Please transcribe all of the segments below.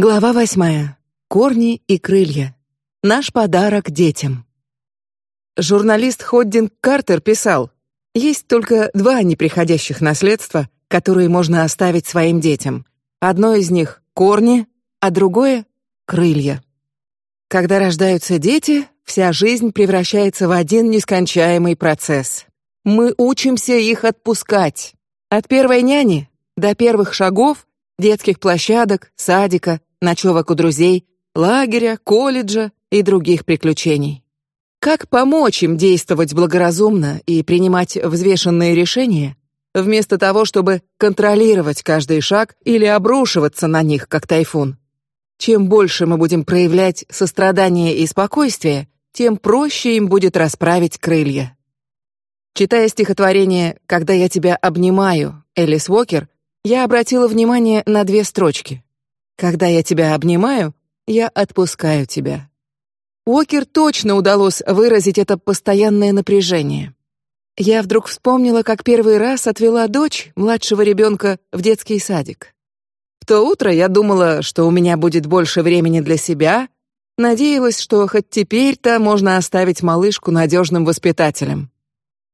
Глава восьмая. Корни и крылья. Наш подарок детям. Журналист Ходдин Картер писал: есть только два неприходящих наследства, которые можно оставить своим детям. Одно из них корни, а другое крылья. Когда рождаются дети, вся жизнь превращается в один нескончаемый процесс. Мы учимся их отпускать. От первой няни до первых шагов детских площадок, садика, ночевок у друзей, лагеря, колледжа и других приключений. Как помочь им действовать благоразумно и принимать взвешенные решения, вместо того, чтобы контролировать каждый шаг или обрушиваться на них как тайфун? Чем больше мы будем проявлять сострадание и спокойствие, тем проще им будет расправить крылья. Читая стихотворение «Когда я тебя обнимаю» Элис Уокер, я обратила внимание на две строчки. Когда я тебя обнимаю, я отпускаю тебя. Уокер точно удалось выразить это постоянное напряжение. Я вдруг вспомнила, как первый раз отвела дочь, младшего ребенка, в детский садик. В то утро я думала, что у меня будет больше времени для себя, надеялась, что хоть теперь-то можно оставить малышку надежным воспитателем.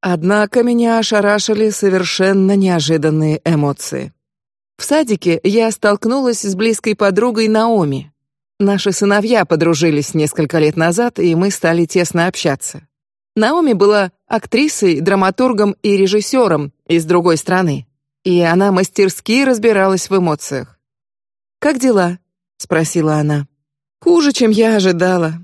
Однако меня ошарашили совершенно неожиданные эмоции. В садике я столкнулась с близкой подругой Наоми. Наши сыновья подружились несколько лет назад, и мы стали тесно общаться. Наоми была актрисой, драматургом и режиссером из другой страны, и она мастерски разбиралась в эмоциях. Как дела? – спросила она. Хуже, чем я ожидала.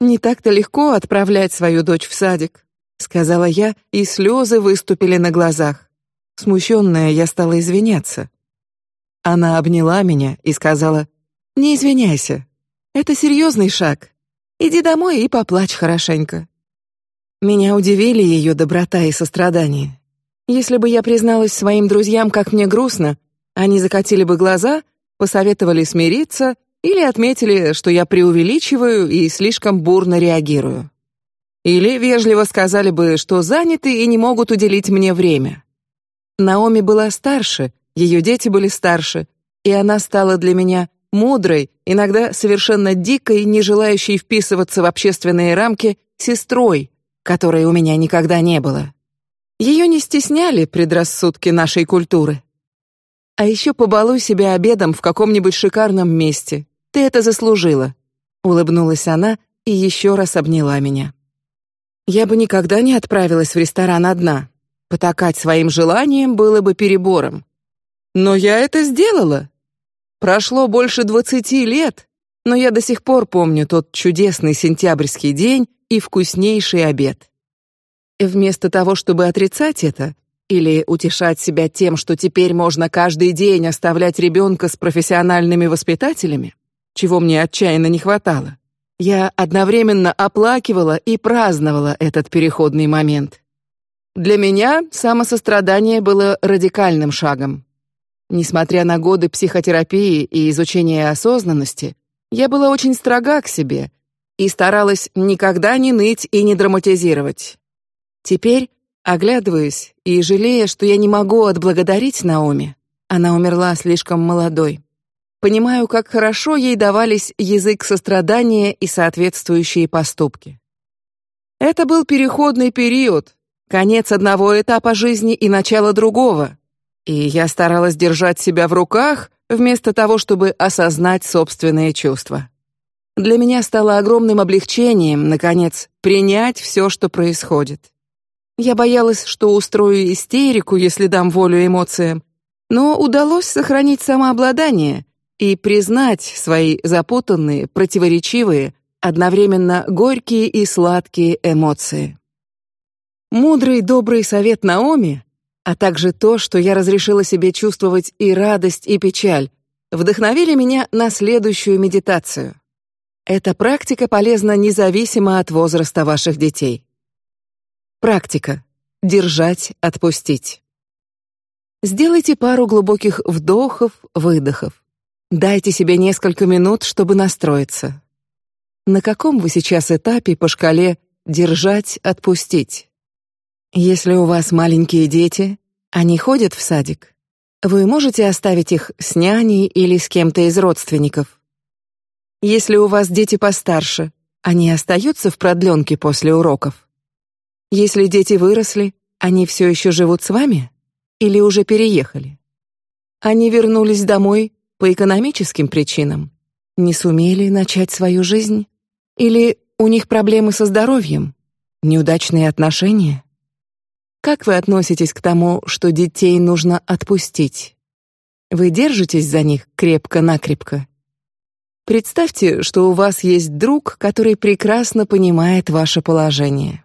Не так-то легко отправлять свою дочь в садик сказала я, и слезы выступили на глазах. Смущенная, я стала извиняться. Она обняла меня и сказала: "Не извиняйся, это серьезный шаг. Иди домой и поплачь хорошенько". Меня удивили ее доброта и сострадание. Если бы я призналась своим друзьям, как мне грустно, они закатили бы глаза, посоветовали смириться или отметили, что я преувеличиваю и слишком бурно реагирую. Или вежливо сказали бы, что заняты и не могут уделить мне время. Наоми была старше, ее дети были старше, и она стала для меня мудрой, иногда совершенно дикой, не желающей вписываться в общественные рамки сестрой, которой у меня никогда не было. Ее не стесняли предрассудки нашей культуры. А еще побалуй себя обедом в каком-нибудь шикарном месте. Ты это заслужила. Улыбнулась она и еще раз обняла меня. Я бы никогда не отправилась в ресторан одна. Потакать своим желанием было бы перебором. Но я это сделала. Прошло больше двадцати лет, но я до сих пор помню тот чудесный сентябрьский день и вкуснейший обед. Вместо того, чтобы отрицать это или утешать себя тем, что теперь можно каждый день оставлять ребенка с профессиональными воспитателями, чего мне отчаянно не хватало, я одновременно оплакивала и праздновала этот переходный момент. Для меня самосострадание было радикальным шагом. Несмотря на годы психотерапии и изучения осознанности, я была очень строга к себе и старалась никогда не ныть и не драматизировать. Теперь, оглядываясь и жалея, что я не могу отблагодарить Наоми, она умерла слишком молодой. Понимаю, как хорошо ей давались язык сострадания и соответствующие поступки. Это был переходный период, конец одного этапа жизни и начало другого, и я старалась держать себя в руках вместо того, чтобы осознать собственные чувства. Для меня стало огромным облегчением, наконец, принять все, что происходит. Я боялась, что устрою истерику, если дам волю эмоциям, но удалось сохранить самообладание и признать свои запутанные, противоречивые, одновременно горькие и сладкие эмоции. Мудрый, добрый совет Наоми, а также то, что я разрешила себе чувствовать и радость, и печаль, вдохновили меня на следующую медитацию. Эта практика полезна независимо от возраста ваших детей. Практика: держать, отпустить. Сделайте пару глубоких вдохов, выдохов. Дайте себе несколько минут, чтобы настроиться. На каком вы сейчас этапе по шкале держать, отпустить? Если у вас маленькие дети, они ходят в садик. Вы можете оставить их с няней или с кем-то из родственников. Если у вас дети постарше, они остаются в продленке после уроков. Если дети выросли, они все еще живут с вами или уже переехали? Они вернулись домой по экономическим причинам, не сумели начать свою жизнь, или у них проблемы со здоровьем, неудачные отношения. Как вы относитесь к тому, что детей нужно отпустить? Вы держитесь за них крепко-накрепко? Представьте, что у вас есть друг, который прекрасно понимает ваше положение.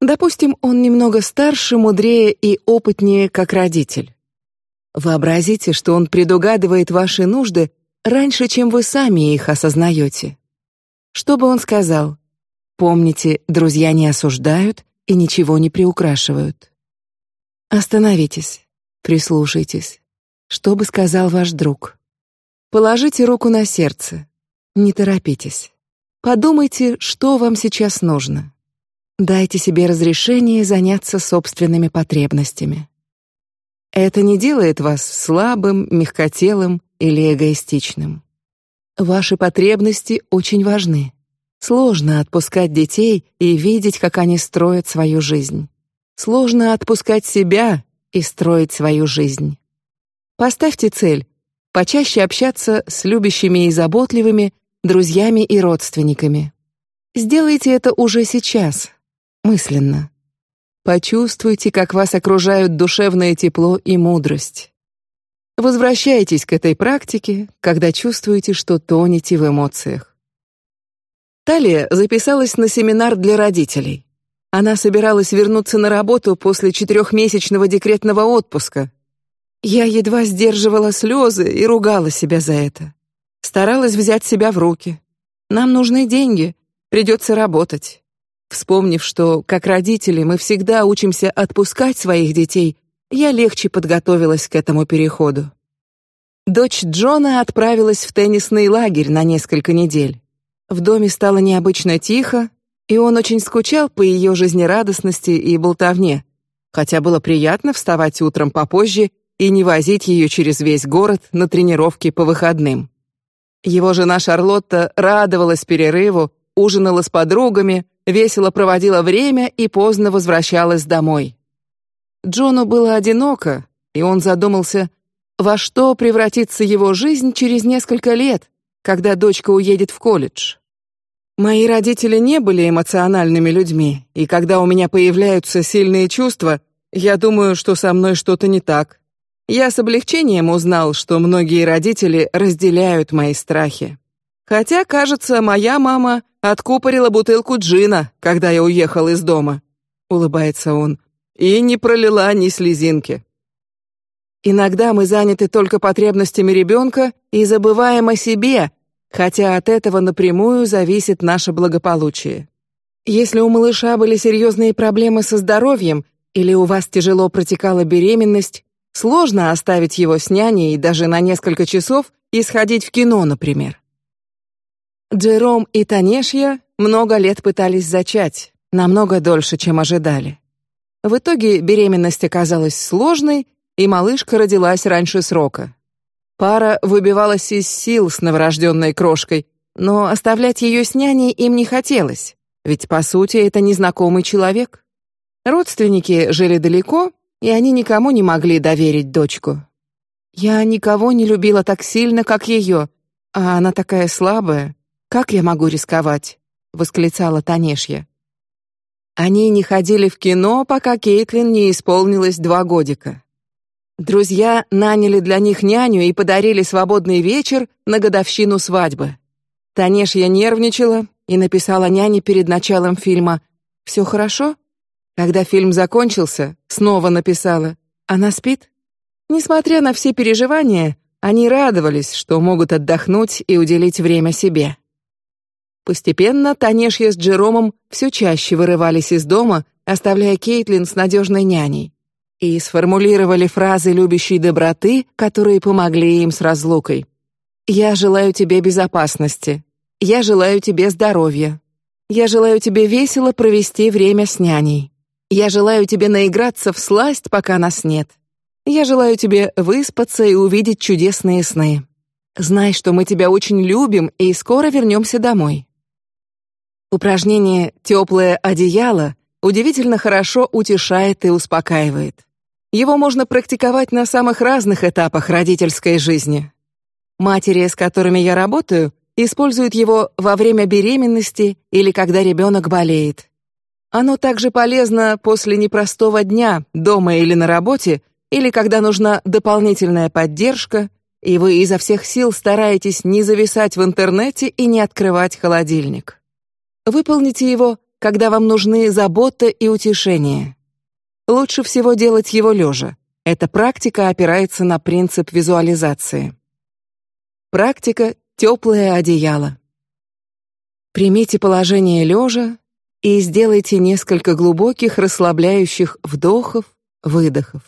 Допустим, он немного старше, мудрее и опытнее, как родитель. Вообразите, что он предугадывает ваши нужды раньше, чем вы сами их осознаете. Что бы он сказал? Помните, друзья не осуждают и ничего не приукрашивают. Остановитесь, прислушайтесь. Что бы сказал ваш друг? Положите руку на сердце. Не торопитесь. Подумайте, что вам сейчас нужно. Дайте себе разрешение заняться собственными потребностями. Это не делает вас слабым, мягкотелым или эгоистичным. Ваши потребности очень важны. Сложно отпускать детей и видеть, как они строят свою жизнь. Сложно отпускать себя и строить свою жизнь. Поставьте цель почаще общаться с любящими и заботливыми друзьями и родственниками. Сделайте это уже сейчас, мысленно. Почувствуйте, как вас окружают душевное тепло и мудрость. Возвращайтесь к этой практике, когда чувствуете, что тонете в эмоциях. Талия записалась на семинар для родителей. Она собиралась вернуться на работу после четырехмесячного декретного отпуска. Я едва сдерживала слезы и ругала себя за это. Старалась взять себя в руки. Нам нужны деньги, придется работать. Вспомнив, что как родители мы всегда учимся отпускать своих детей, я легче подготовилась к этому переходу. Дочь Джона отправилась в теннисный лагерь на несколько недель. В доме стало необычно тихо, и он очень скучал по ее жизнерадостности и болтовне, хотя было приятно вставать утром попозже и не возить ее через весь город на тренировки по выходным. Его жена Шарлотта радовалась перерыву, ужинала с подругами, весело проводила время и поздно возвращалась домой. Джону было одиноко, и он задумался, во что превратится его жизнь через несколько лет, когда дочка уедет в колледж. Мои родители не были эмоциональными людьми, и когда у меня появляются сильные чувства, я думаю, что со мной что-то не так. Я с облегчением узнал, что многие родители разделяют мои страхи. Хотя, кажется, моя мама откупорила бутылку джина, когда я уехал из дома. Улыбается он и не пролила ни слезинки. Иногда мы заняты только потребностями ребенка и забываем о себе, хотя от этого напрямую зависит наше благополучие. Если у малыша были серьезные проблемы со здоровьем или у вас тяжело протекала беременность, сложно оставить его с няней даже на несколько часов и сходить в кино, например. Джером и Танешья много лет пытались зачать, намного дольше, чем ожидали. В итоге беременность оказалась сложной, и малышка родилась раньше срока. Пара выбивалась из сил с новорожденной крошкой, но оставлять ее с няней им не хотелось, ведь по сути это незнакомый человек. Родственники жили далеко, и они никому не могли доверить дочку. Я никого не любила так сильно, как ее, а она такая слабая. Как я могу рисковать? восклицала Танешья. Они не ходили в кино, пока Кейтлин не исполнилось два годика. Друзья наняли для них няню и подарили свободный вечер на годовщину свадьбы. Танешья нервничала и написала няне перед началом фильма: "Все хорошо?" Когда фильм закончился, снова написала: "Она спит?" Несмотря на все переживания, они радовались, что могут отдохнуть и уделить время себе. Постепенно Танешья с Джеромом все чаще вырывались из дома, оставляя Кейтлин с надежной няней, и сформулировали фразы любящей доброты, которые помогли им с разлукой. Я желаю тебе безопасности. Я желаю тебе здоровья. Я желаю тебе весело провести время с няней. Я желаю тебе наиграться в сласть, пока нас нет. Я желаю тебе выспаться и увидеть чудесные сны. Знай, что мы тебя очень любим и скоро вернемся домой. Упражнение «Теплое одеяло» удивительно хорошо утешает и успокаивает. Его можно практиковать на самых разных этапах родительской жизни. Матери, с которыми я работаю, используют его во время беременности или когда ребенок болеет. Оно также полезно после непростого дня дома или на работе, или когда нужна дополнительная поддержка, и вы изо всех сил стараетесь не зависать в интернете и не открывать холодильник. Выполните его, когда вам нужны забота и утешение. Лучше всего делать его лежа. Эта практика опирается на принцип визуализации. Практика теплое одеяло. Примите положение лежа и сделайте несколько глубоких расслабляющих вдохов, выдохов.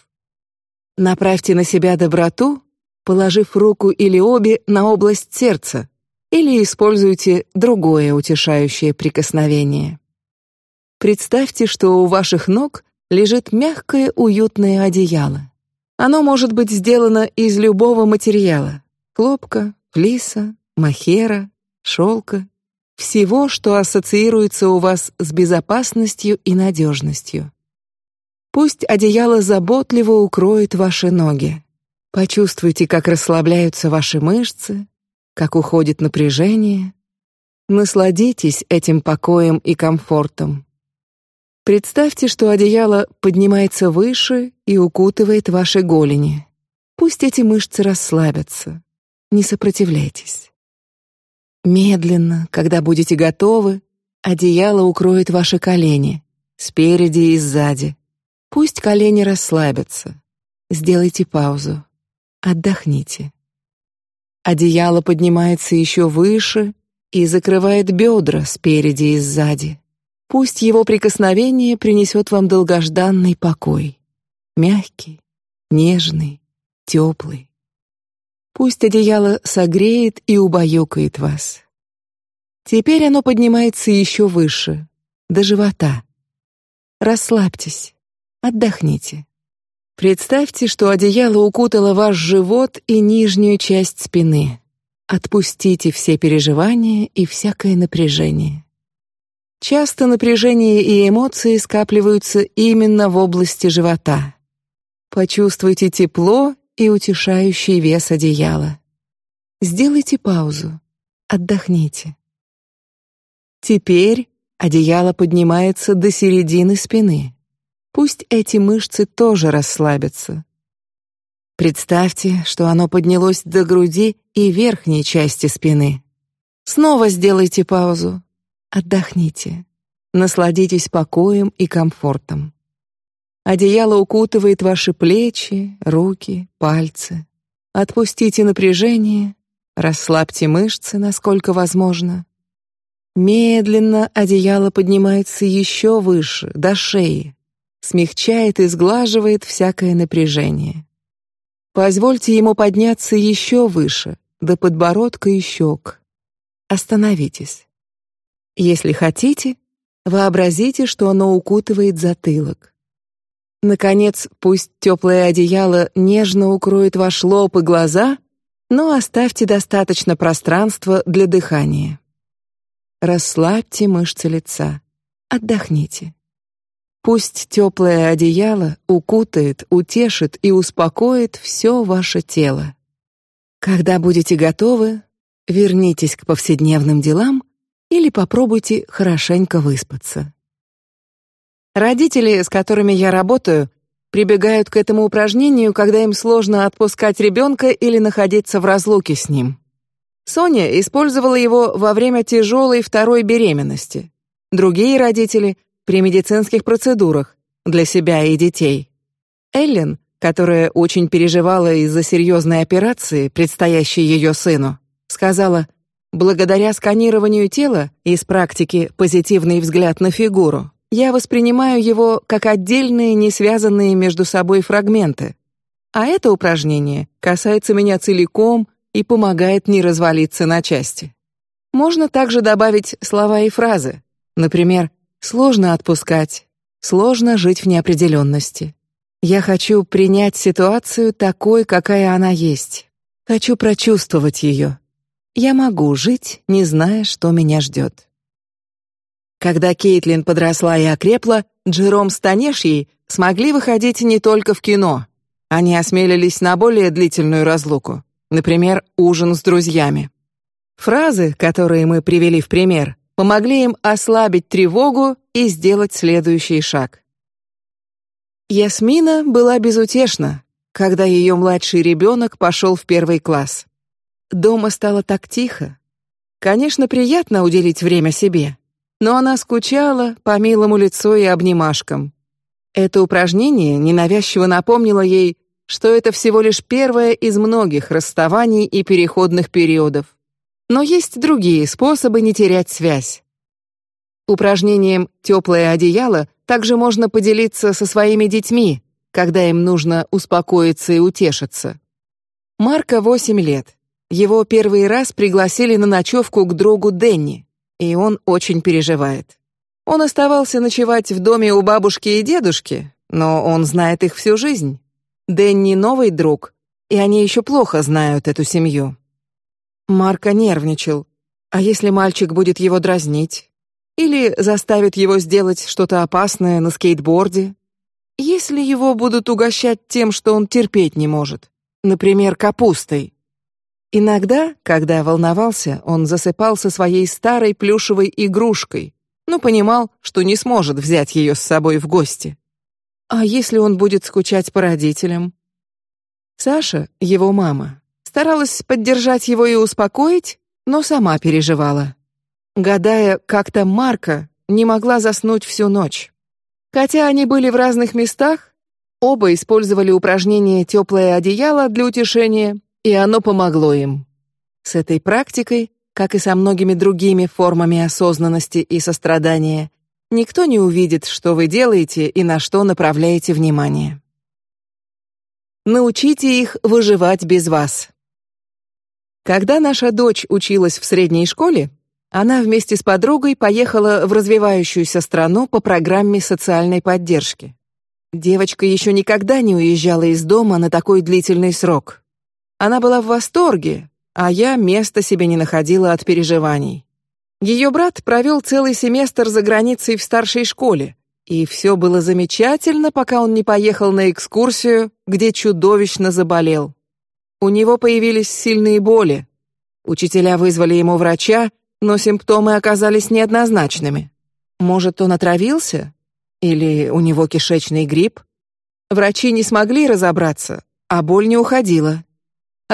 Направьте на себя доброту, положив руку или обе на область сердца, или используйте другое утешающее прикосновение. Представьте, что у ваших ног лежит мягкое, уютное одеяло. Оно может быть сделано из любого материала: хлопка, флиса, махера, шелка, всего, что ассоциируется у вас с безопасностью и надежностью. Пусть одеяло заботливо укроет ваши ноги. Почувствуйте, как расслабляются ваши мышцы, как уходит напряжение. Насладитесь этим покоем и комфортом. Представьте, что одеяло поднимается выше и укутывает ваши голени. Пусть эти мышцы расслабятся. Не сопротивляйтесь. Медленно, когда будете готовы, одеяло укроет ваши колени спереди и сзади. Пусть колени расслабятся. Сделайте паузу. Отдохните. Одеяло поднимается еще выше и закрывает бедра спереди и сзади. Пусть его прикосновение принесет вам долгожданный покой, мягкий, нежный, теплый. Пусть одеяло согреет и убаюкает вас. Теперь оно поднимается еще выше, до живота. Расслабьтесь, отдохните. Представьте, что одеяло укутало ваш живот и нижнюю часть спины. Отпустите все переживания и всякое напряжение. Часто напряжение и эмоции скапливаются именно в области живота. Почувствуйте тепло и утешающий вес одеяла. Сделайте паузу, отдохните. Теперь одеяло поднимается до середины спины. Пусть эти мышцы тоже расслабятся. Представьте, что оно поднялось до груди и верхней части спины. Снова сделайте паузу. Отдохните. Насладитесь покоем и комфортом. Одеяло укутывает ваши плечи, руки, пальцы. Отпустите напряжение, расслабьте мышцы, насколько возможно. Медленно одеяло поднимается еще выше, до шеи, смягчает и сглаживает всякое напряжение. Позвольте ему подняться еще выше, до подбородка и щек. Остановитесь. Если хотите, вообразите, что оно укутывает затылок. Наконец, пусть теплое одеяло нежно укроет ваш лоб и глаза, но оставьте достаточно пространства для дыхания. Расслабьте мышцы лица, отдохните. Пусть теплое одеяло укутает, утешит и успокоит все ваше тело. Когда будете готовы, вернитесь к повседневным делам или попробуйте хорошенько выспаться. Родители, с которыми я работаю, прибегают к этому упражнению, когда им сложно отпускать ребенка или находиться в разлуке с ним. Соня использовала его во время тяжелой второй беременности. Другие родители при медицинских процедурах для себя и детей. Эллен, которая очень переживала из-за серьезной операции, предстоящей ее сыну, сказала: благодаря сканированию тела из практики позитивный взгляд на фигуру я воспринимаю его как отдельные, не связанные между собой фрагменты. А это упражнение касается меня целиком и помогает не развалиться на части. Можно также добавить слова и фразы. Например, сложно отпускать, сложно жить в неопределенности. Я хочу принять ситуацию такой, какая она есть. Хочу прочувствовать ее. Я могу жить, не зная, что меня ждет. Когда Кейтлин подросла и окрепла, Джером с Танешьей смогли выходить не только в кино. Они осмелились на более длительную разлуку, например, ужин с друзьями. Фразы, которые мы привели в пример, помогли им ослабить тревогу и сделать следующий шаг. Ясмина была безутешна, когда ее младший ребенок пошел в первый класс. Дома стало так тихо. Конечно, приятно уделить время себе, но она скучала по милому лицу и обнимашкам. Это упражнение ненавязчиво напомнило ей, что это всего лишь первое из многих расставаний и переходных периодов. Но есть другие способы не терять связь. Упражнением «теплое одеяло» также можно поделиться со своими детьми, когда им нужно успокоиться и утешиться. Марка восемь лет. Его первый раз пригласили на ночевку к другу Денни, и он очень переживает. Он оставался ночевать в доме у бабушки и дедушки, но он знает их всю жизнь. Денни новый друг, и они еще плохо знают эту семью. Марка нервничал. А если мальчик будет его дразнить? Или заставит его сделать что-то опасное на скейтборде? Если его будут угощать тем, что он терпеть не может, например, капустой. Иногда, когда волновался, он засыпал со своей старой плюшевой игрушкой, но понимал, что не сможет взять ее с собой в гости. А если он будет скучать по родителям? Саша, его мама, Старалась поддержать его и успокоить, но сама переживала. Гадая, как-то Марка не могла заснуть всю ночь. Хотя они были в разных местах, оба использовали упражнение «теплое одеяло» для утешения, и оно помогло им. С этой практикой, как и со многими другими формами осознанности и сострадания, никто не увидит, что вы делаете и на что направляете внимание. Научите их выживать без вас. Когда наша дочь училась в средней школе, она вместе с подругой поехала в развивающуюся страну по программе социальной поддержки. Девочка еще никогда не уезжала из дома на такой длительный срок. Она была в восторге, а я места себе не находила от переживаний. Ее брат провел целый семестр за границей в старшей школе, и все было замечательно, пока он не поехал на экскурсию, где чудовищно заболел. У него появились сильные боли. Учителя вызвали ему врача, но симптомы оказались неоднозначными. Может, он отравился? Или у него кишечный грипп? Врачи не смогли разобраться, а боль не уходила.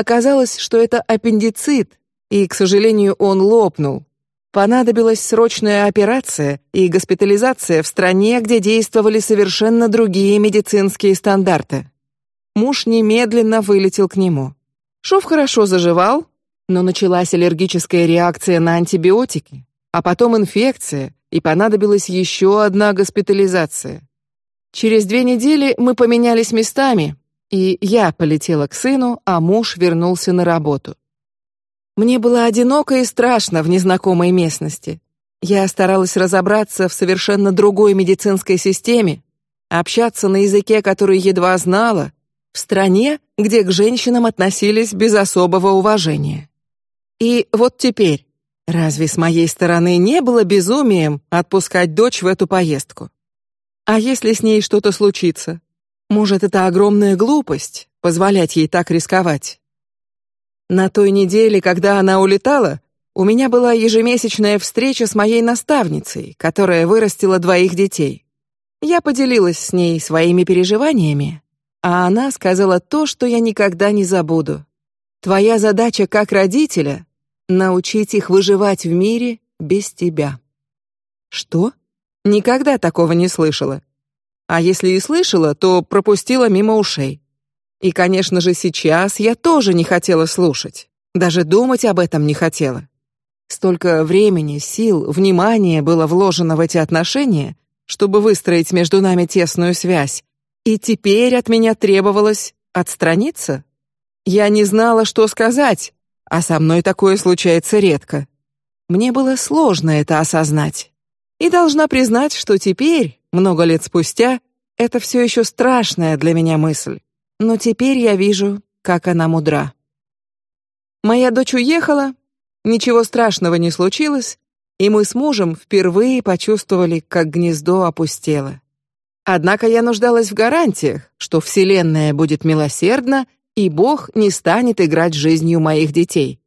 Оказалось, что это аппендицит, и, к сожалению, он лопнул. Понадобилась срочная операция и госпитализация в стране, где действовали совершенно другие медицинские стандарты. Муж немедленно вылетел к нему. Шов хорошо заживал, но началась аллергическая реакция на антибиотики, а потом инфекция, и понадобилась еще одна госпитализация. Через две недели мы поменялись местами, и я полетела к сыну, а муж вернулся на работу. Мне было одиноко и страшно в незнакомой местности. Я старалась разобраться в совершенно другой медицинской системе, общаться на языке, который едва знала, в стране, где к женщинам относились без особого уважения. И вот теперь, разве с моей стороны не было безумием отпускать дочь в эту поездку? А если с ней что-то случится? Может, это огромная глупость позволять ей так рисковать? На той неделе, когда она улетала, у меня была ежемесячная встреча с моей наставницей, которая вырастила двоих детей. Я поделилась с ней своими переживаниями, а она сказала то, что я никогда не забуду. Твоя задача как родителя научить их выживать в мире без тебя. Что? Никогда такого не слышала. А если и слышала, то пропустила мимо ушей. И, конечно же, сейчас я тоже не хотела слушать, даже думать об этом не хотела. Столько времени, сил, внимания было вложено в эти отношения, чтобы выстроить между нами тесную связь, и теперь от меня требовалось отстраниться? Я не знала, что сказать, а со мной такое случается редко. Мне было сложно это осознать. И должна признать, что теперь, много лет спустя, это все еще страшная для меня мысль. Но теперь я вижу, как она мудра. Моя дочь уехала, ничего страшного не случилось, и мы с мужем впервые почувствовали, как гнездо опустело. Однако я нуждалась в гарантиях, что Вселенная будет милосердна и Бог не станет играть жизнью моих детей.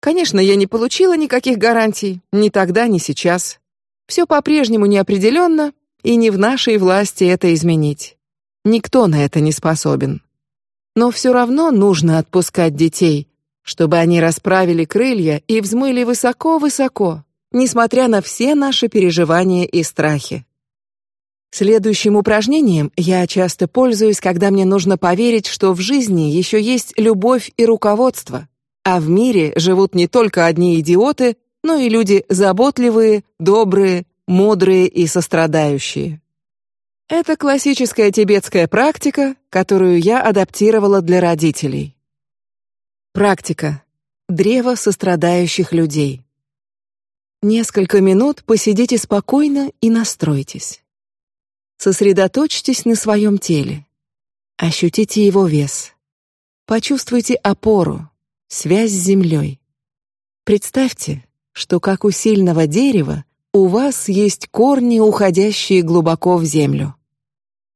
Конечно, я не получила никаких гарантий, ни тогда, ни сейчас. Все по-прежнему неопределенно, и не в нашей власти это изменить. Никто на это не способен. Но все равно нужно отпускать детей, чтобы они расправили крылья и взмыли высоко-высоко, несмотря на все наши переживания и страхи. Следующим упражнением я часто пользуюсь, когда мне нужно поверить, что в жизни еще есть любовь и руководство, а в мире живут не только одни идиоты, но и люди заботливые, добрые, мудрые и сострадающие. Это классическая тибетская практика, которую я адаптировала для родителей. Практика. Древо сострадающих людей. Несколько минут посидите спокойно и настройтесь. Сосредоточьтесь на своем теле. Ощутите его вес. Почувствуйте опору, связь с землей. Представьте, что как у сильного дерева у вас есть корни, уходящие глубоко в землю.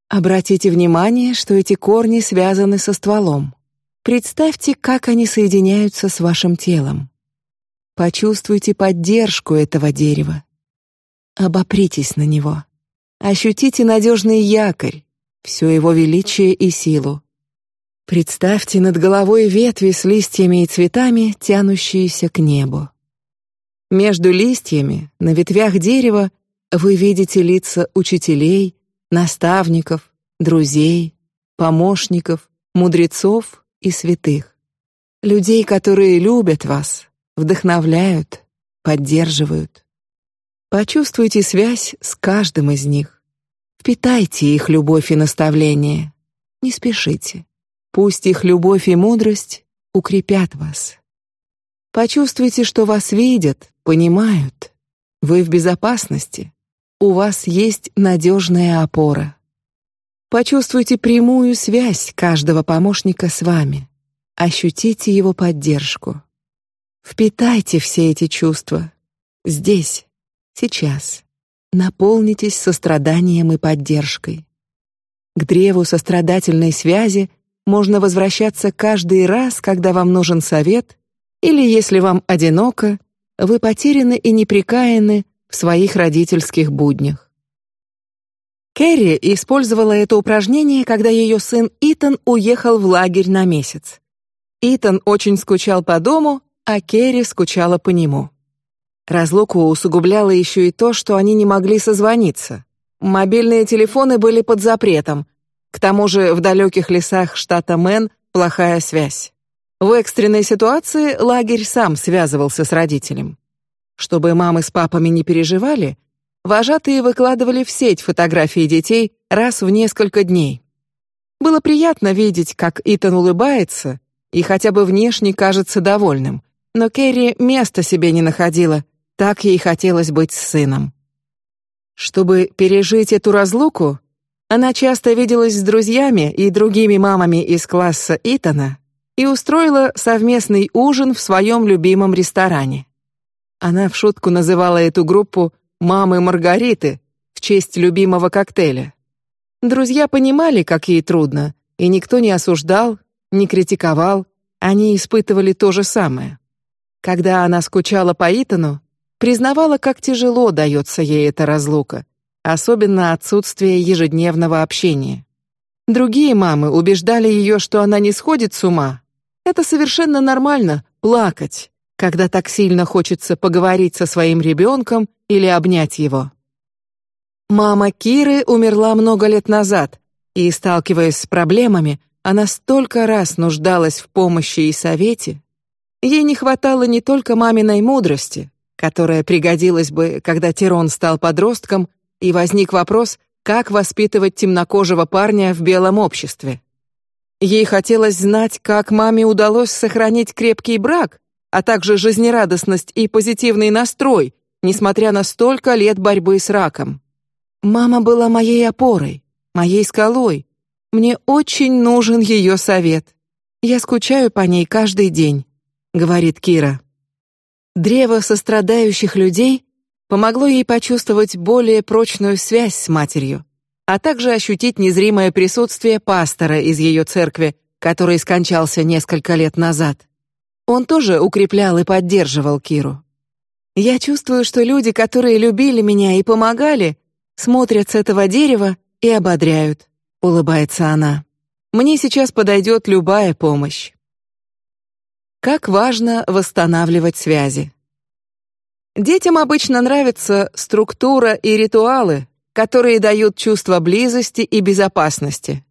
Обратите внимание, что эти корни связаны со стволом. Представьте, как они соединяются с вашим телом. Почувствуйте поддержку этого дерева. Обопритесь на него. Ощутите надежный якорь, все его величие и силу. Представьте над головой ветви с листьями и цветами, тянущиеся к небу. Между листьями, на ветвях дерева, вы видите лица учителей, наставников, друзей, помощников, мудрецов и святых. Людей, которые любят вас, вдохновляют, поддерживают. Почувствуйте связь с каждым из них. Впитайте их любовь и наставление. Не спешите. Пусть их любовь и мудрость укрепят вас. Почувствуйте, что вас видят, понимают. Вы в безопасности. У вас есть надежная опора. Почувствуйте прямую связь каждого помощника с вами. Ощутите его поддержку. Впитайте все эти чувства здесь, сейчас. Наполнитесь состраданием и поддержкой. К древу сострадательной связи можно возвращаться каждый раз, когда вам нужен совет, или если вам одиноко, вы потеряны и неприкаяны в своих родительских буднях. Кэрри использовала это упражнение, когда ее сын Итан уехал в лагерь на месяц. Итан очень скучал по дому, а Керри скучала по нему. Разлуку усугубляло еще и то, что они не могли созвониться. Мобильные телефоны были под запретом. К тому же в далеких лесах штата Мэн плохая связь. В экстренной ситуации лагерь сам связывался с родителем. Чтобы мамы с папами не переживали, вожатые выкладывали в сеть фотографии детей раз в несколько дней. Было приятно видеть, как Итан улыбается и хотя бы внешне кажется довольным, но Кэрри места себе не находила, так ей хотелось быть с сыном. Чтобы пережить эту разлуку, она часто виделась с друзьями и другими мамами из класса Итана и устроила совместный ужин в своем любимом ресторане. Она в шутку называла эту группу «мамы Маргариты» в честь любимого коктейля. Друзья понимали, как ей трудно, и никто не осуждал, не критиковал, они испытывали то же самое. Когда она скучала по Итану, признавала, как тяжело дается ей эта разлука, особенно отсутствие ежедневного общения. Другие мамы убеждали ее, что она не сходит с ума. Это совершенно нормально плакать, когда так сильно хочется поговорить со своим ребенком или обнять его. Мама Киры умерла много лет назад, и сталкиваясь с проблемами, она столько раз нуждалась в помощи и совете. Ей не хватало не только маминой мудрости, которая пригодилась бы, когда Тирон стал подростком и возник вопрос, как воспитывать темнокожего парня в белом обществе. Ей хотелось знать, как маме удалось сохранить крепкий брак, а также жизнерадостность и позитивный настрой, несмотря на столько лет борьбы с раком. Мама была моей опорой, моей скалой, мне очень нужен ее совет. Я скучаю по ней каждый день. говорит Кира. Древо сострадающих людей помогло ей почувствовать более прочную связь с матерью, а также ощутить незримое присутствие пастора из ее церкви, который скончался несколько лет назад. Он тоже укреплял и поддерживал Киру. Я чувствую, что люди, которые любили меня и помогали, смотрят с этого дерева и ободряют. Улыбается она. Мне сейчас подойдет любая помощь. Как важно восстанавливать связи. Детям обычно нравится структура и ритуалы, которые дают чувство близости и безопасности.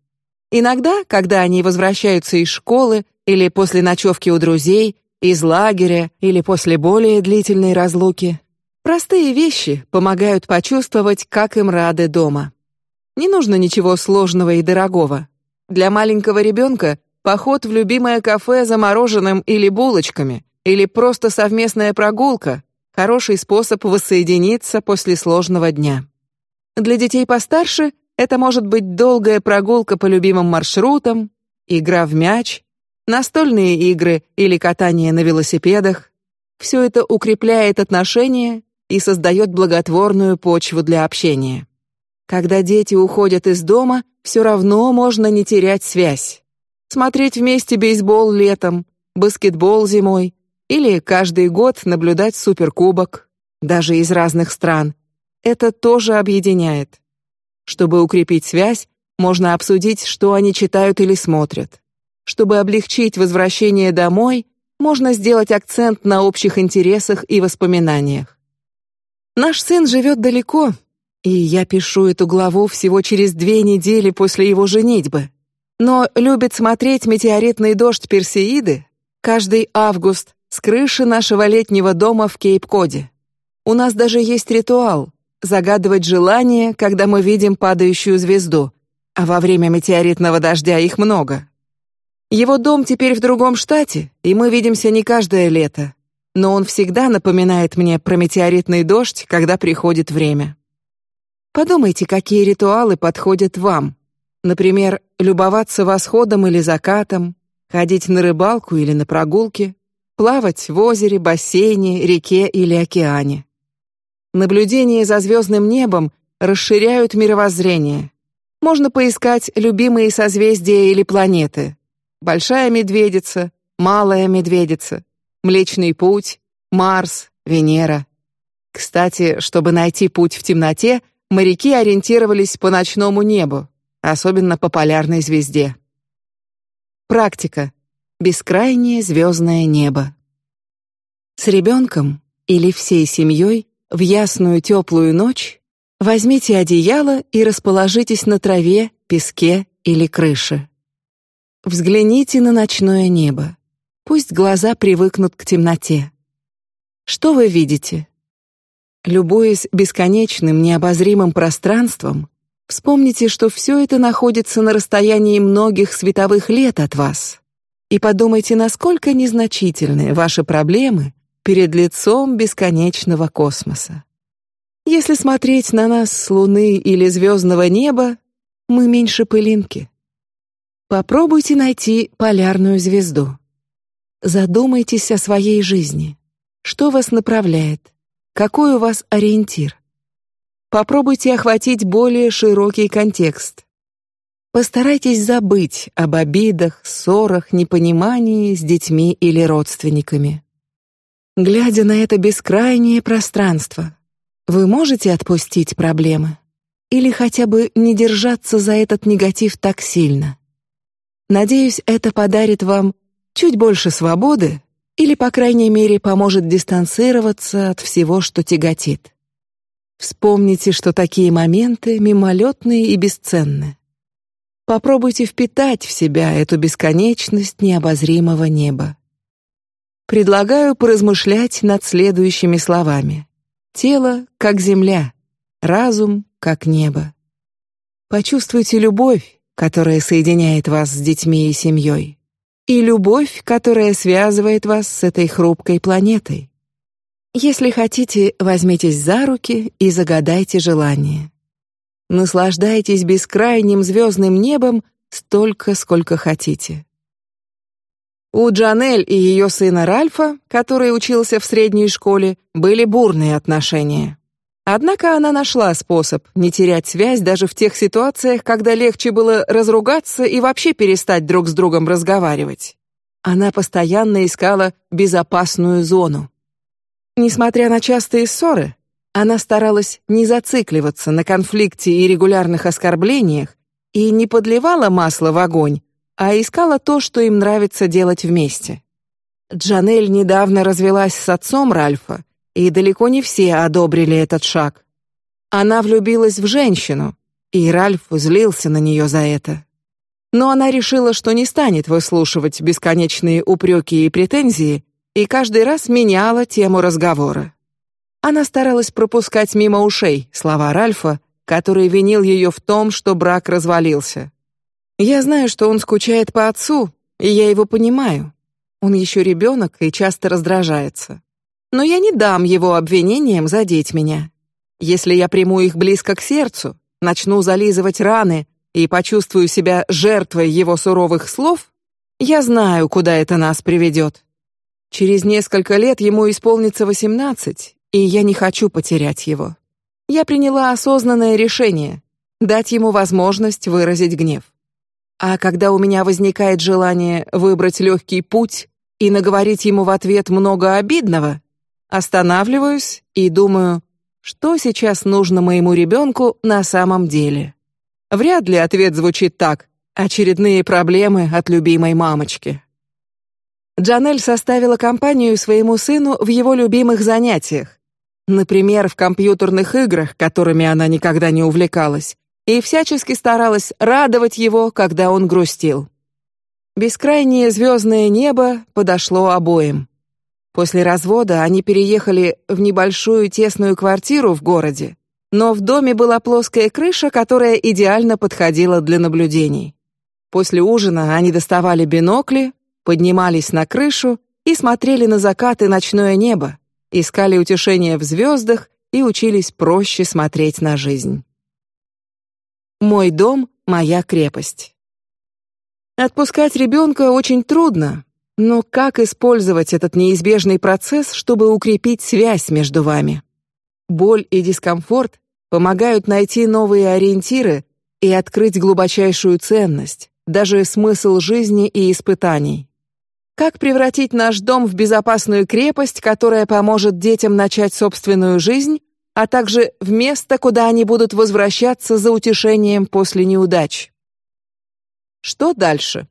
Иногда, когда они возвращаются из школы или после ночевки у друзей, из лагеря или после более длительной разлуки, простые вещи помогают почувствовать, как им рады дома. Не нужно ничего сложного и дорогого. Для маленького ребенка поход в любимое кафе за мороженым или булочками, или просто совместная прогулка — хороший способ воссоединиться после сложного дня. Для детей постарше это может быть долгая прогулка по любимым маршрутам, игра в мяч, настольные игры или катание на велосипедах. Все это укрепляет отношения и создает благотворную почву для общения. Когда дети уходят из дома, все равно можно не терять связь. Смотреть вместе бейсбол летом, баскетбол зимой или каждый год наблюдать суперкубок, даже из разных стран. Это тоже объединяет. Чтобы укрепить связь, можно обсудить, что они читают или смотрят. Чтобы облегчить возвращение домой, можно сделать акцент на общих интересах и воспоминаниях. Наш сын живет далеко, и я пишу эту главу всего через две недели после его женитьбы. Но любит смотреть метеоритный дождь Персеиды каждый август с крыши нашего летнего дома в Кейп-Коде. У нас даже есть ритуал загадывать желания, когда мы видим падающую звезду, а во время метеоритного дождя их много. Его дом теперь в другом штате, и мы видимся не каждое лето, но он всегда напоминает мне про метеоритный дождь, когда приходит время. Подумайте, какие ритуалы подходят вам. Например, любоваться восходом или закатом, ходить на рыбалку или на прогулки, плавать в озере, бассейне, реке или океане. Наблюдения за звездным небом расширяют мировоззрение. Можно поискать любимые созвездия или планеты. Большая медведица, малая медведица, Млечный путь, Марс, Венера. Кстати, чтобы найти путь в темноте, моряки ориентировались по ночному небу, особенно по полярной звезде. Практика. Бескрайнее звездное небо. С ребенком или всей семьей в ясную теплую ночь возьмите одеяло и расположитесь на траве, песке или крыше. Взгляните на ночное небо. Пусть глаза привыкнут к темноте. Что вы видите? Любуясь бесконечным необозримым пространством, вспомните, что все это находится на расстоянии многих световых лет от вас, и подумайте, насколько незначительны ваши проблемы перед лицом бесконечного космоса. Если смотреть на нас с Луны или звездного неба, мы меньше пылинки. Попробуйте найти полярную звезду. Задумайтесь о своей жизни. Что вас направляет? Какой у вас ориентир? Попробуйте охватить более широкий контекст. Постарайтесь забыть об обидах, ссорах, непонимании с детьми или родственниками. Глядя на это бескрайнее пространство, вы можете отпустить проблемы или хотя бы не держаться за этот негатив так сильно. Надеюсь, это подарит вам чуть больше свободы или, по крайней мере, поможет дистанцироваться от всего, что тяготит. Вспомните, что такие моменты мимолетные и бесценны. Попробуйте впитать в себя эту бесконечность необозримого неба. Предлагаю поразмышлять над следующими словами: тело как земля, разум как небо. Почувствуйте любовь, которая соединяет вас с детьми и семьей, и любовь, которая связывает вас с этой хрупкой планетой. Если хотите, возьмитесь за руки и загадайте желание. Наслаждайтесь бескрайним звездным небом столько, сколько хотите. У Джанель и ее сына Ральфа, который учился в средней школе, были бурные отношения. Однако она нашла способ не терять связь даже в тех ситуациях, когда легче было разругаться и вообще перестать друг с другом разговаривать. Она постоянно искала безопасную зону. Несмотря на частые ссоры, она старалась не зацикливаться на конфликте и регулярных оскорблениях и не подливала масло в огонь, а искала то, что им нравится делать вместе. Джанель недавно развелась с отцом Ральфа, и далеко не все одобрили этот шаг. Она влюбилась в женщину, и Ральф злился на нее за это. Но она решила, что не станет выслушивать бесконечные упреки и претензии, и каждый раз меняла тему разговора. Она старалась пропускать мимо ушей слова Ральфа, который винил ее в том, что брак развалился. Я знаю, что он скучает по отцу, и я его понимаю. Он еще ребенок и часто раздражается но я не дам его обвинениям задеть меня. Если я приму их близко к сердцу, начну зализывать раны и почувствую себя жертвой его суровых слов, я знаю, куда это нас приведет. Через несколько лет ему исполнится восемнадцать, и я не хочу потерять его. Я приняла осознанное решение дать ему возможность выразить гнев. А когда у меня возникает желание выбрать легкий путь и наговорить ему в ответ много обидного, Останавливаюсь и думаю, что сейчас нужно моему ребенку на самом деле. Вряд ли ответ звучит так: очередные проблемы от любимой мамочки. Джанель составила компанию своему сыну в его любимых занятиях, например, в компьютерных играх, которыми она никогда не увлекалась, и всячески старалась радовать его, когда он грустил. Бескрайнее звездное небо подошло обоим. После развода они переехали в небольшую тесную квартиру в городе, но в доме была плоская крыша, которая идеально подходила для наблюдений. После ужина они доставали бинокли, поднимались на крышу и смотрели на закат и ночное небо, искали утешения в звездах и учились проще смотреть на жизнь. Мой дом, моя крепость. Отпускать ребенка очень трудно, но как использовать этот неизбежный процесс, чтобы укрепить связь между вами? Боль и дискомфорт помогают найти новые ориентиры и открыть глубочайшую ценность, даже смысл жизни и испытаний. Как превратить наш дом в безопасную крепость, которая поможет детям начать собственную жизнь, а также в место, куда они будут возвращаться за утешением после неудач? Что дальше?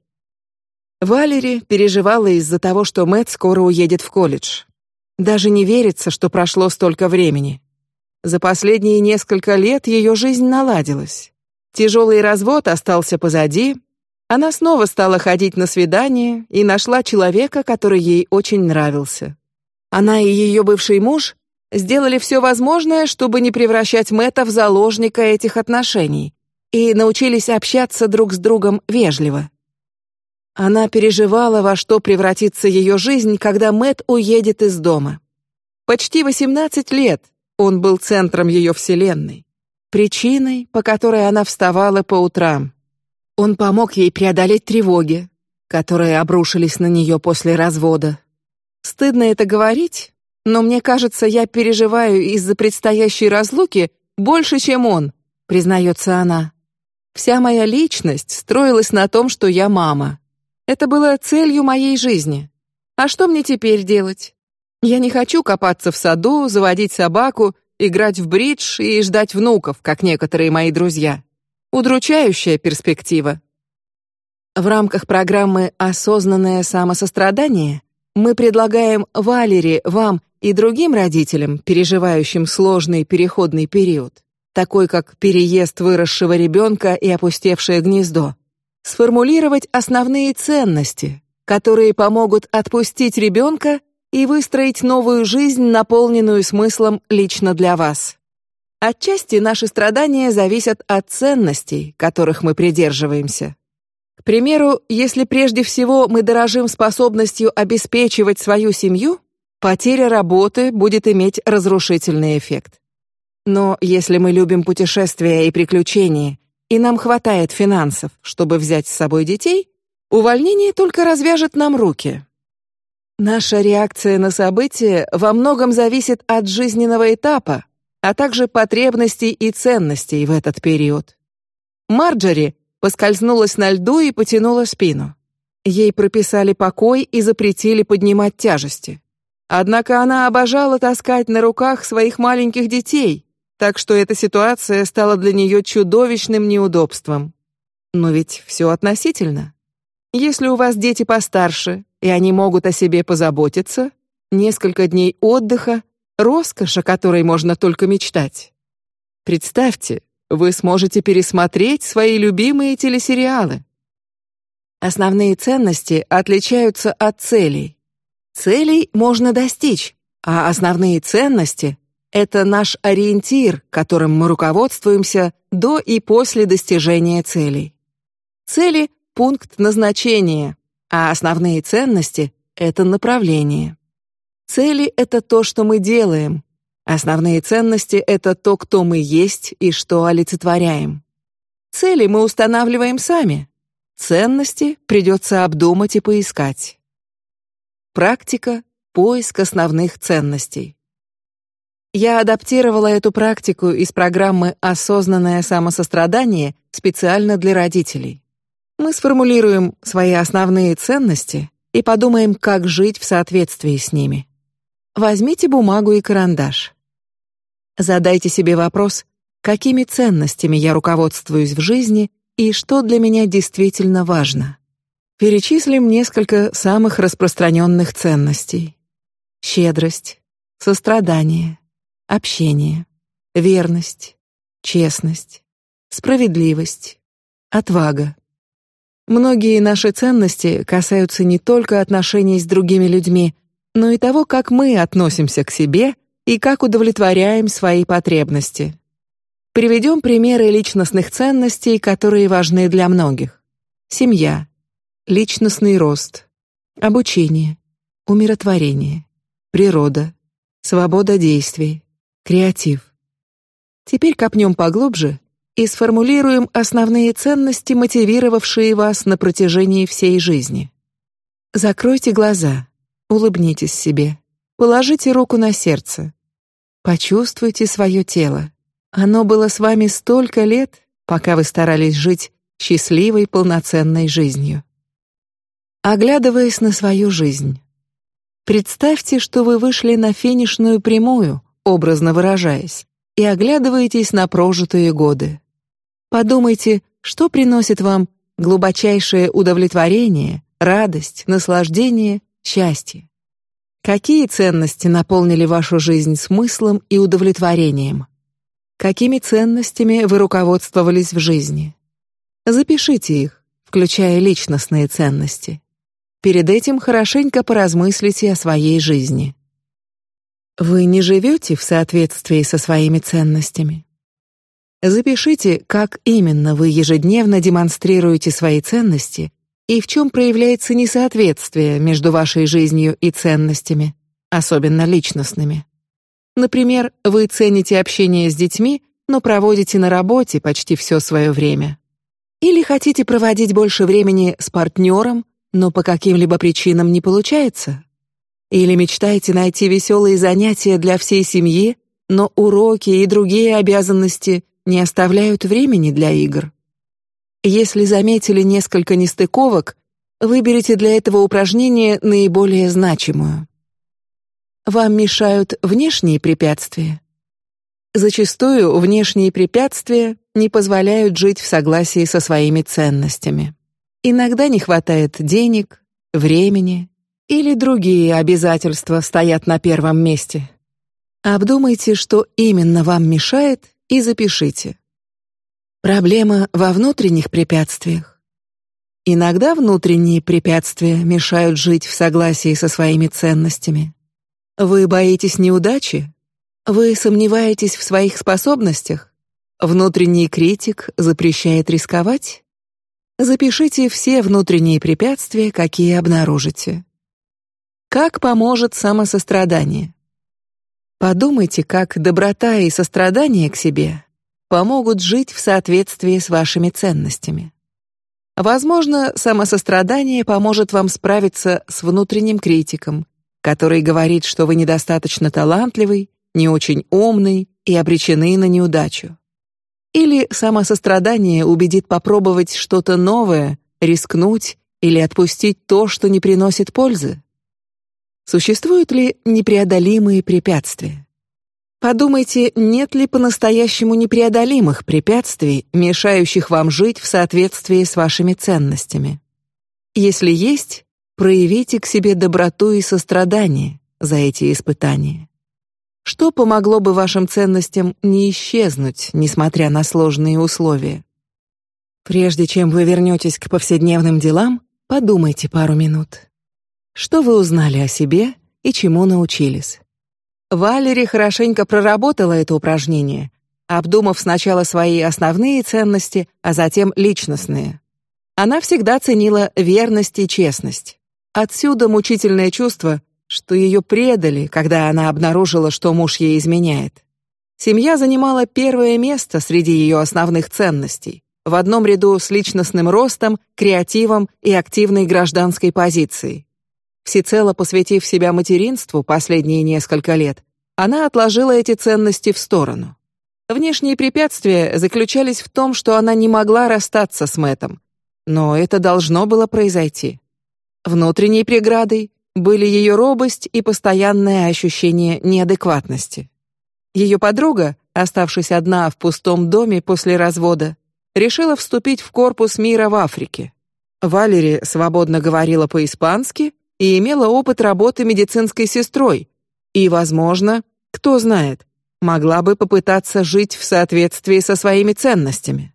Валери переживала из-за того, что Мэт скоро уедет в колледж. Даже не верится, что прошло столько времени. За последние несколько лет ее жизнь наладилась. Тяжелый развод остался позади. Она снова стала ходить на свидания и нашла человека, который ей очень нравился. Она и ее бывший муж сделали все возможное, чтобы не превращать Мэта в заложника этих отношений, и научились общаться друг с другом вежливо. Она переживала, во что превратится ее жизнь, когда Мэт уедет из дома. Почти восемнадцать лет он был центром ее вселенной, причиной, по которой она вставала по утрам. Он помог ей преодолеть тревоги, которые обрушились на нее после развода. Стыдно это говорить, но мне кажется, я переживаю из-за предстоящей разлуки больше, чем он, признается она. Вся моя личность строилась на том, что я мама. Это было целью моей жизни. А что мне теперь делать? Я не хочу копаться в саду, заводить собаку, играть в бридж и ждать внуков, как некоторые мои друзья. Удручающая перспектива. В рамках программы «Осознанное самосострадание» мы предлагаем Валере, вам и другим родителям, переживающим сложный переходный период, такой как переезд выросшего ребенка и опустевшее гнездо, сформулировать основные ценности, которые помогут отпустить ребенка и выстроить новую жизнь, наполненную смыслом лично для вас. Отчасти наши страдания зависят от ценностей, которых мы придерживаемся. К примеру, если прежде всего мы дорожим способностью обеспечивать свою семью, потеря работы будет иметь разрушительный эффект. Но если мы любим путешествия и приключения и нам хватает финансов, чтобы взять с собой детей, Увольнение только развяжет нам руки. Наша реакция на события во многом зависит от жизненного этапа, а также потребностей и ценностей в этот период. Марджори поскользнулась на льду и потянула спину. Ей прописали покой и запретили поднимать тяжести. Однако она обожала таскать на руках своих маленьких детей, так что эта ситуация стала для нее чудовищным неудобством. Но ведь все относительно. Если у вас дети постарше и они могут о себе позаботиться, несколько дней отдыха роскошь, о которой можно только мечтать. Представьте, вы сможете пересмотреть свои любимые телесериалы. Основные ценности отличаются от целей. Целей можно достичь, а основные ценности — это наш ориентир, которым мы руководствуемся до и после достижения целей. Цели — пункт назначения, а основные ценности — это направление. Цели — это то, что мы делаем. Основные ценности — это то, кто мы есть и что олицетворяем. Цели мы устанавливаем сами. Ценности придется обдумать и поискать. Практика — поиск основных ценностей. Я адаптировала эту практику из программы «Осознанное самосострадание» специально для родителей. Мы сформулируем свои основные ценности и подумаем, как жить в соответствии с ними. Возьмите бумагу и карандаш. Задайте себе вопрос, какими ценностями я руководствуюсь в жизни и что для меня действительно важно. Перечислим несколько самых распространенных ценностей: щедрость, сострадание, общение, верность, честность, справедливость, отвага. Многие наши ценности касаются не только отношений с другими людьми, но и того, как мы относимся к себе и как удовлетворяем свои потребности. Приведем примеры личностных ценностей, которые важны для многих: семья, личностный рост, обучение, умиротворение, природа, свобода действий, креатив. Теперь копнем поглубже и сформулируем основные ценности, мотивировавшие вас на протяжении всей жизни. Закройте глаза. Улыбнитесь себе. Положите руку на сердце. Почувствуйте свое тело. Оно было с вами столько лет, пока вы старались жить счастливой, полноценной жизнью. Оглядываясь на свою жизнь, представьте, что вы вышли на финишную прямую, образно выражаясь, и оглядываетесь на прожитые годы. Подумайте, что приносит вам глубочайшее удовлетворение, радость, наслаждение счастье. Какие ценности наполнили вашу жизнь смыслом и удовлетворением? Какими ценностями вы руководствовались в жизни? Запишите их, включая личностные ценности. Перед этим хорошенько поразмыслите о своей жизни. Вы не живете в соответствии со своими ценностями. Запишите, как именно вы ежедневно демонстрируете свои ценности и в чем проявляется несоответствие между вашей жизнью и ценностями, особенно личностными. Например, вы цените общение с детьми, но проводите на работе почти все свое время. Или хотите проводить больше времени с партнером, но по каким-либо причинам не получается. Или мечтаете найти веселые занятия для всей семьи, но уроки и другие обязанности не оставляют времени для игр. Если заметили несколько нестыковок, выберите для этого упражнения наиболее значимую. Вам мешают внешние препятствия. Зачастую внешние препятствия не позволяют жить в согласии со своими ценностями. Иногда не хватает денег, времени или другие обязательства стоят на первом месте. Обдумайте, что именно вам мешает, и запишите. Проблема во внутренних препятствиях. Иногда внутренние препятствия мешают жить в согласии со своими ценностями. Вы боитесь неудачи? Вы сомневаетесь в своих способностях? Внутренний критик запрещает рисковать? Запишите все внутренние препятствия, какие обнаружите. Как поможет самосострадание? Подумайте, как доброта и сострадание к себе помогут жить в соответствии с вашими ценностями. Возможно, самосострадание поможет вам справиться с внутренним критиком, который говорит, что вы недостаточно талантливый, не очень умный и обречены на неудачу. Или самосострадание убедит попробовать что-то новое, рискнуть или отпустить то, что не приносит пользы. Существуют ли непреодолимые препятствия? Подумайте, нет ли по-настоящему непреодолимых препятствий, мешающих вам жить в соответствии с вашими ценностями. Если есть, проявите к себе доброту и сострадание за эти испытания. Что помогло бы вашим ценностям не исчезнуть, несмотря на сложные условия? Прежде чем вы вернетесь к повседневным делам, подумайте пару минут. Что вы узнали о себе и чему научились? Валери хорошенько проработала это упражнение, обдумав сначала свои основные ценности, а затем личностные. Она всегда ценила верность и честность. Отсюда мучительное чувство, что ее предали, когда она обнаружила, что муж ей изменяет. Семья занимала первое место среди ее основных ценностей, в одном ряду с личностным ростом, креативом и активной гражданской позицией. Всецело посвятив себя материнству последние несколько лет, она отложила эти ценности в сторону. Внешние препятствия заключались в том, что она не могла расстаться с Мэтом, но это должно было произойти. Внутренней преградой были ее робость и постоянное ощущение неадекватности. Ее подруга, оставшись одна в пустом доме после развода, решила вступить в корпус мира в Африке. Валери свободно говорила по-испански и имела опыт работы медицинской сестрой, и, возможно, кто знает, могла бы попытаться жить в соответствии со своими ценностями.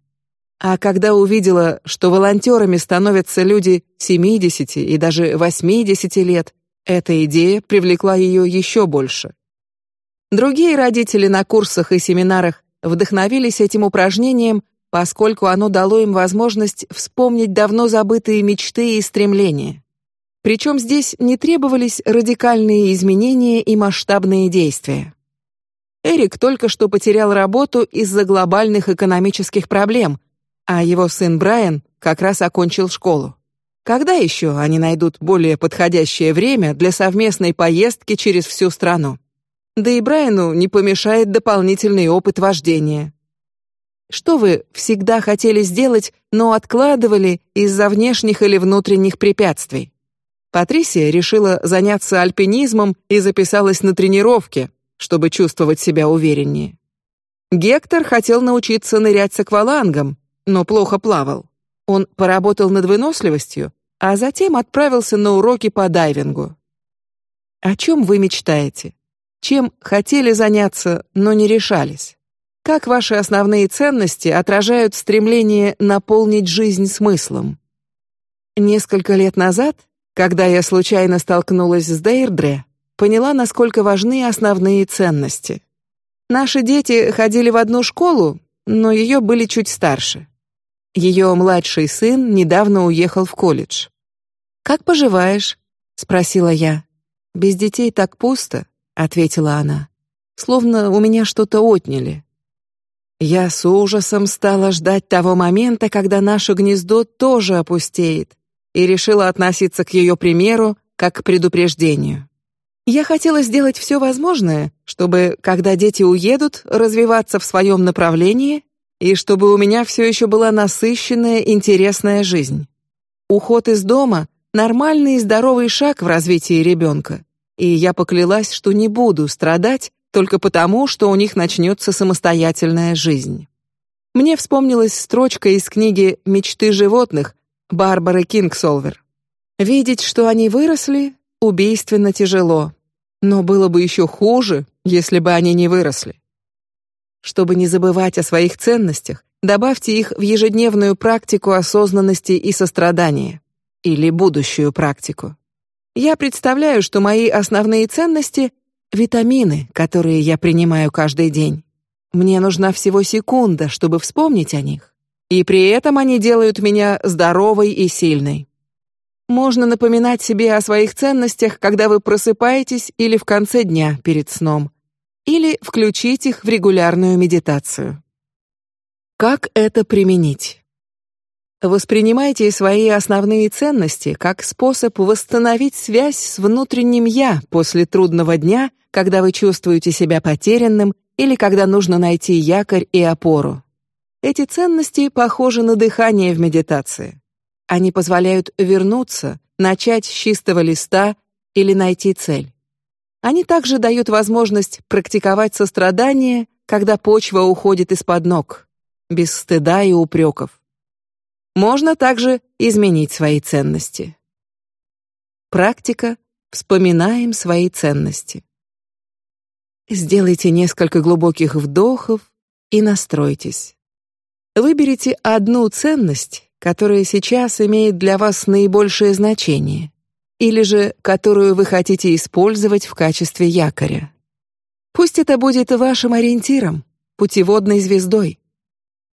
А когда увидела, что волонтерами становятся люди 70 и даже 80 лет, эта идея привлекла ее еще больше. Другие родители на курсах и семинарах вдохновились этим упражнением, поскольку оно дало им возможность вспомнить давно забытые мечты и стремления. Причем здесь не требовались радикальные изменения и масштабные действия. Эрик только что потерял работу из-за глобальных экономических проблем, а его сын Брайан как раз окончил школу. Когда еще они найдут более подходящее время для совместной поездки через всю страну? Да и Брайану не помешает дополнительный опыт вождения. Что вы всегда хотели сделать, но откладывали из-за внешних или внутренних препятствий? Патрисия решила заняться альпинизмом и записалась на тренировки, чтобы чувствовать себя увереннее. Гектор хотел научиться нырять с аквалангом, но плохо плавал. Он поработал над выносливостью, а затем отправился на уроки по дайвингу. О чем вы мечтаете? Чем хотели заняться, но не решались? Как ваши основные ценности отражают стремление наполнить жизнь смыслом? Несколько лет назад когда я случайно столкнулась с Дейрдре, поняла, насколько важны основные ценности. Наши дети ходили в одну школу, но ее были чуть старше. Ее младший сын недавно уехал в колледж. Как поживаешь? спросила я. Без детей так пусто, ответила она. Словно у меня что-то отняли. Я с ужасом стала ждать того момента, когда наше гнездо тоже опустеет, и решила относиться к ее примеру как к предупреждению. Я хотела сделать все возможное, чтобы, когда дети уедут, развиваться в своем направлении, и чтобы у меня все еще была насыщенная, интересная жизнь. Уход из дома — нормальный и здоровый шаг в развитии ребенка, и я поклялась, что не буду страдать только потому, что у них начнется самостоятельная жизнь. Мне вспомнилась строчка из книги «Мечты животных», Барбары Кингсолвер. Видеть, что они выросли, убийственно тяжело, но было бы еще хуже, если бы они не выросли. Чтобы не забывать о своих ценностях, добавьте их в ежедневную практику осознанности и сострадания или будущую практику. Я представляю, что мои основные ценности витамины, которые я принимаю каждый день. Мне нужна всего секунда, чтобы вспомнить о них и при этом они делают меня здоровой и сильной. Можно напоминать себе о своих ценностях, когда вы просыпаетесь или в конце дня перед сном, или включить их в регулярную медитацию. Как это применить? Воспринимайте свои основные ценности как способ восстановить связь с внутренним я после трудного дня, когда вы чувствуете себя потерянным или когда нужно найти якорь и опору. Эти ценности похожи на дыхание в медитации. Они позволяют вернуться, начать с чистого листа или найти цель. Они также дают возможность практиковать сострадание, когда почва уходит из-под ног, без стыда и упреков. Можно также изменить свои ценности. Практика. Вспоминаем свои ценности. Сделайте несколько глубоких вдохов и настройтесь. Выберите одну ценность, которая сейчас имеет для вас наибольшее значение, или же которую вы хотите использовать в качестве якоря. Пусть это будет вашим ориентиром, путеводной звездой.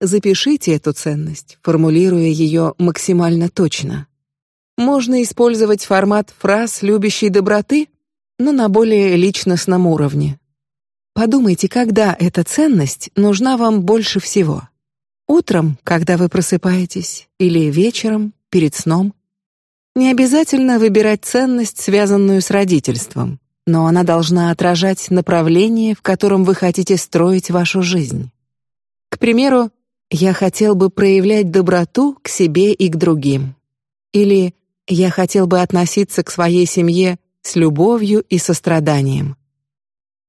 Запишите эту ценность, формулируя ее максимально точно. Можно использовать формат фраз любящей доброты, но на более личностном уровне. Подумайте, когда эта ценность нужна вам больше всего. Утром, когда вы просыпаетесь, или вечером перед сном. Не обязательно выбирать ценность, связанную с родительством, но она должна отражать направление, в котором вы хотите строить вашу жизнь. К примеру, я хотел бы проявлять доброту к себе и к другим. Или я хотел бы относиться к своей семье с любовью и состраданием.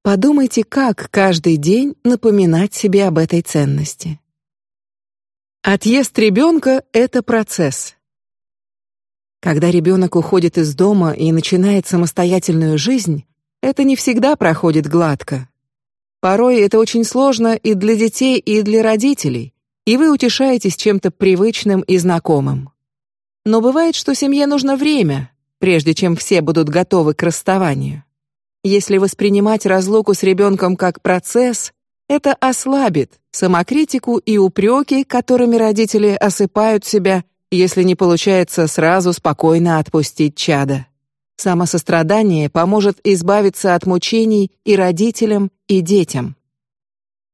Подумайте, как каждый день напоминать себе об этой ценности. Отъезд ребенка — это процесс. Когда ребенок уходит из дома и начинает самостоятельную жизнь, это не всегда проходит гладко. Порой это очень сложно и для детей, и для родителей, и вы утешаетесь чем-то привычным и знакомым. Но бывает, что семье нужно время, прежде чем все будут готовы к расставанию. Если воспринимать разлуку с ребенком как процесс, это ослабит самокритику и упреки, которыми родители осыпают себя, если не получается сразу спокойно отпустить чада. Самосострадание поможет избавиться от мучений и родителям, и детям.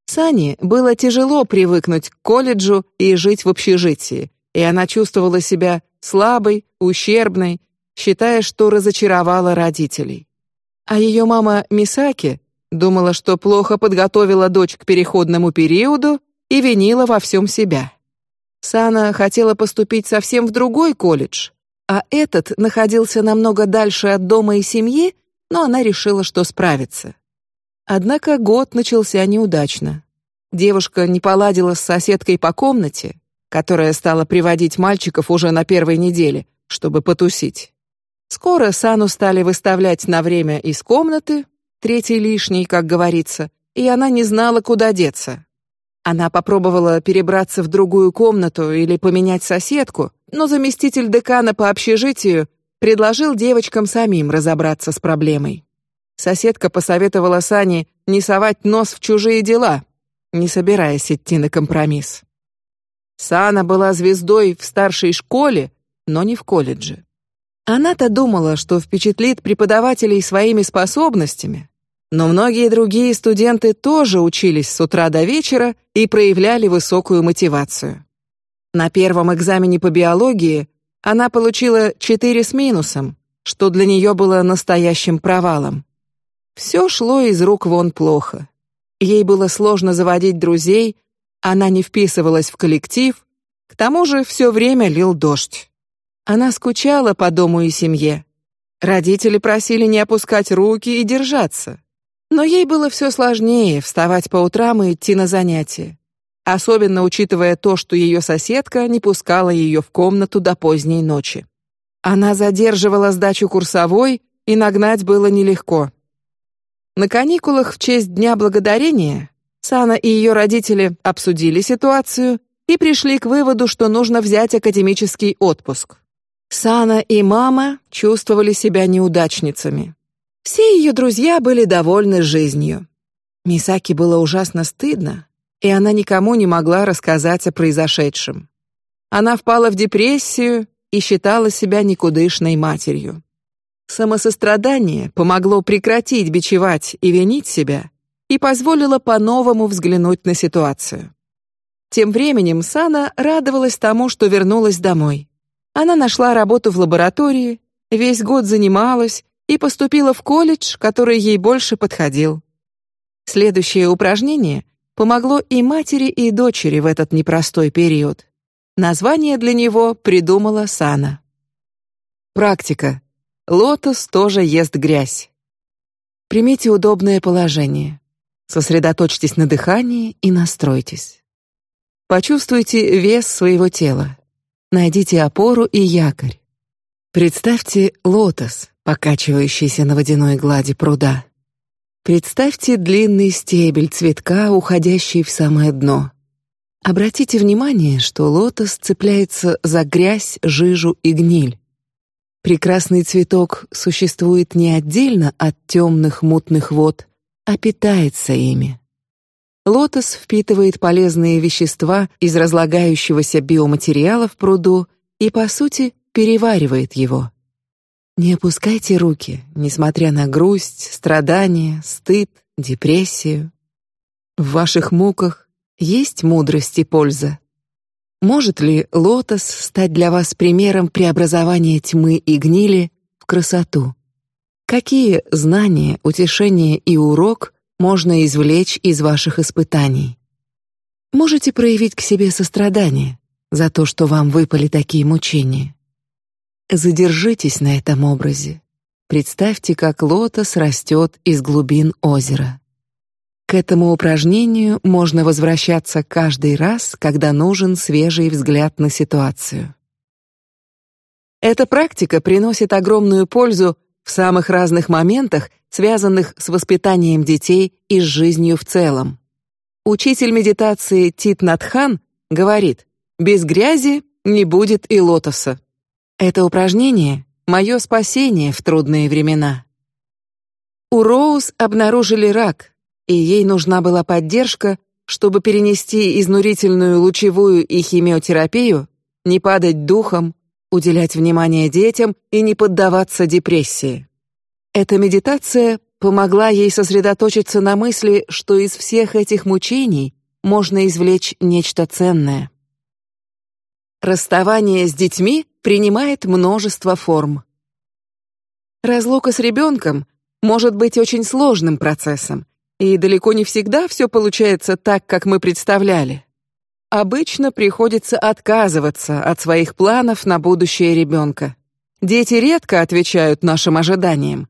Сане было тяжело привыкнуть к колледжу и жить в общежитии, и она чувствовала себя слабой, ущербной, считая, что разочаровала родителей. А ее мама Мисаки думала, что плохо подготовила дочь к переходному периоду и винила во всем себя. Сана хотела поступить совсем в другой колледж, а этот находился намного дальше от дома и семьи, но она решила, что справится. Однако год начался неудачно. Девушка не поладила с соседкой по комнате, которая стала приводить мальчиков уже на первой неделе, чтобы потусить. Скоро Сану стали выставлять на время из комнаты, третий лишний, как говорится, и она не знала, куда деться. Она попробовала перебраться в другую комнату или поменять соседку, но заместитель декана по общежитию предложил девочкам самим разобраться с проблемой. Соседка посоветовала Сане не совать нос в чужие дела, не собираясь идти на компромисс. Сана была звездой в старшей школе, но не в колледже. Она-то думала, что впечатлит преподавателей своими способностями, но многие другие студенты тоже учились с утра до вечера и проявляли высокую мотивацию. На первом экзамене по биологии она получила четыре с минусом, что для нее было настоящим провалом. Все шло из рук вон плохо. Ей было сложно заводить друзей, она не вписывалась в коллектив, к тому же все время лил дождь. Она скучала по дому и семье. Родители просили не опускать руки и держаться. Но ей было все сложнее вставать по утрам и идти на занятия, особенно учитывая то, что ее соседка не пускала ее в комнату до поздней ночи. Она задерживала сдачу курсовой, и нагнать было нелегко. На каникулах в честь Дня Благодарения Сана и ее родители обсудили ситуацию и пришли к выводу, что нужно взять академический отпуск. Сана и мама чувствовали себя неудачницами. Все ее друзья были довольны жизнью. Мисаки было ужасно стыдно, и она никому не могла рассказать о произошедшем. Она впала в депрессию и считала себя никудышной матерью. Самосострадание помогло прекратить бичевать и винить себя и позволило по-новому взглянуть на ситуацию. Тем временем Сана радовалась тому, что вернулась домой. Она нашла работу в лаборатории, весь год занималась и поступила в колледж, который ей больше подходил. Следующее упражнение помогло и матери, и дочери в этот непростой период. Название для него придумала Сана. Практика. Лотос тоже ест грязь. Примите удобное положение. Сосредоточьтесь на дыхании и настройтесь. Почувствуйте вес своего тела. Найдите опору и якорь. Представьте лотос, покачивающийся на водяной глади пруда. Представьте длинный стебель цветка, уходящий в самое дно. Обратите внимание, что лотос цепляется за грязь, жижу и гниль. Прекрасный цветок существует не отдельно от темных мутных вод, а питается ими. Лотос впитывает полезные вещества из разлагающегося биоматериала в пруду и, по сути, переваривает его. Не опускайте руки, несмотря на грусть, страдания, стыд, депрессию. В ваших муках есть мудрость и польза. Может ли лотос стать для вас примером преобразования тьмы и гнили в красоту? Какие знания, утешения и урок можно извлечь из ваших испытаний? Можете проявить к себе сострадание за то, что вам выпали такие мучения. Задержитесь на этом образе. Представьте, как лотос растет из глубин озера. К этому упражнению можно возвращаться каждый раз, когда нужен свежий взгляд на ситуацию. Эта практика приносит огромную пользу в самых разных моментах, связанных с воспитанием детей и с жизнью в целом. Учитель медитации Тит Натхан говорит: без грязи не будет и лотоса. Это упражнение мое спасение в трудные времена. У Роуз обнаружили рак, и ей нужна была поддержка, чтобы перенести изнурительную лучевую и химиотерапию, не падать духом, уделять внимание детям и не поддаваться депрессии. Эта медитация помогла ей сосредоточиться на мысли, что из всех этих мучений можно извлечь нечто ценное. Расставание с детьми принимает множество форм. Разлука с ребенком может быть очень сложным процессом, и далеко не всегда все получается так, как мы представляли. Обычно приходится отказываться от своих планов на будущее ребенка. Дети редко отвечают нашим ожиданиям.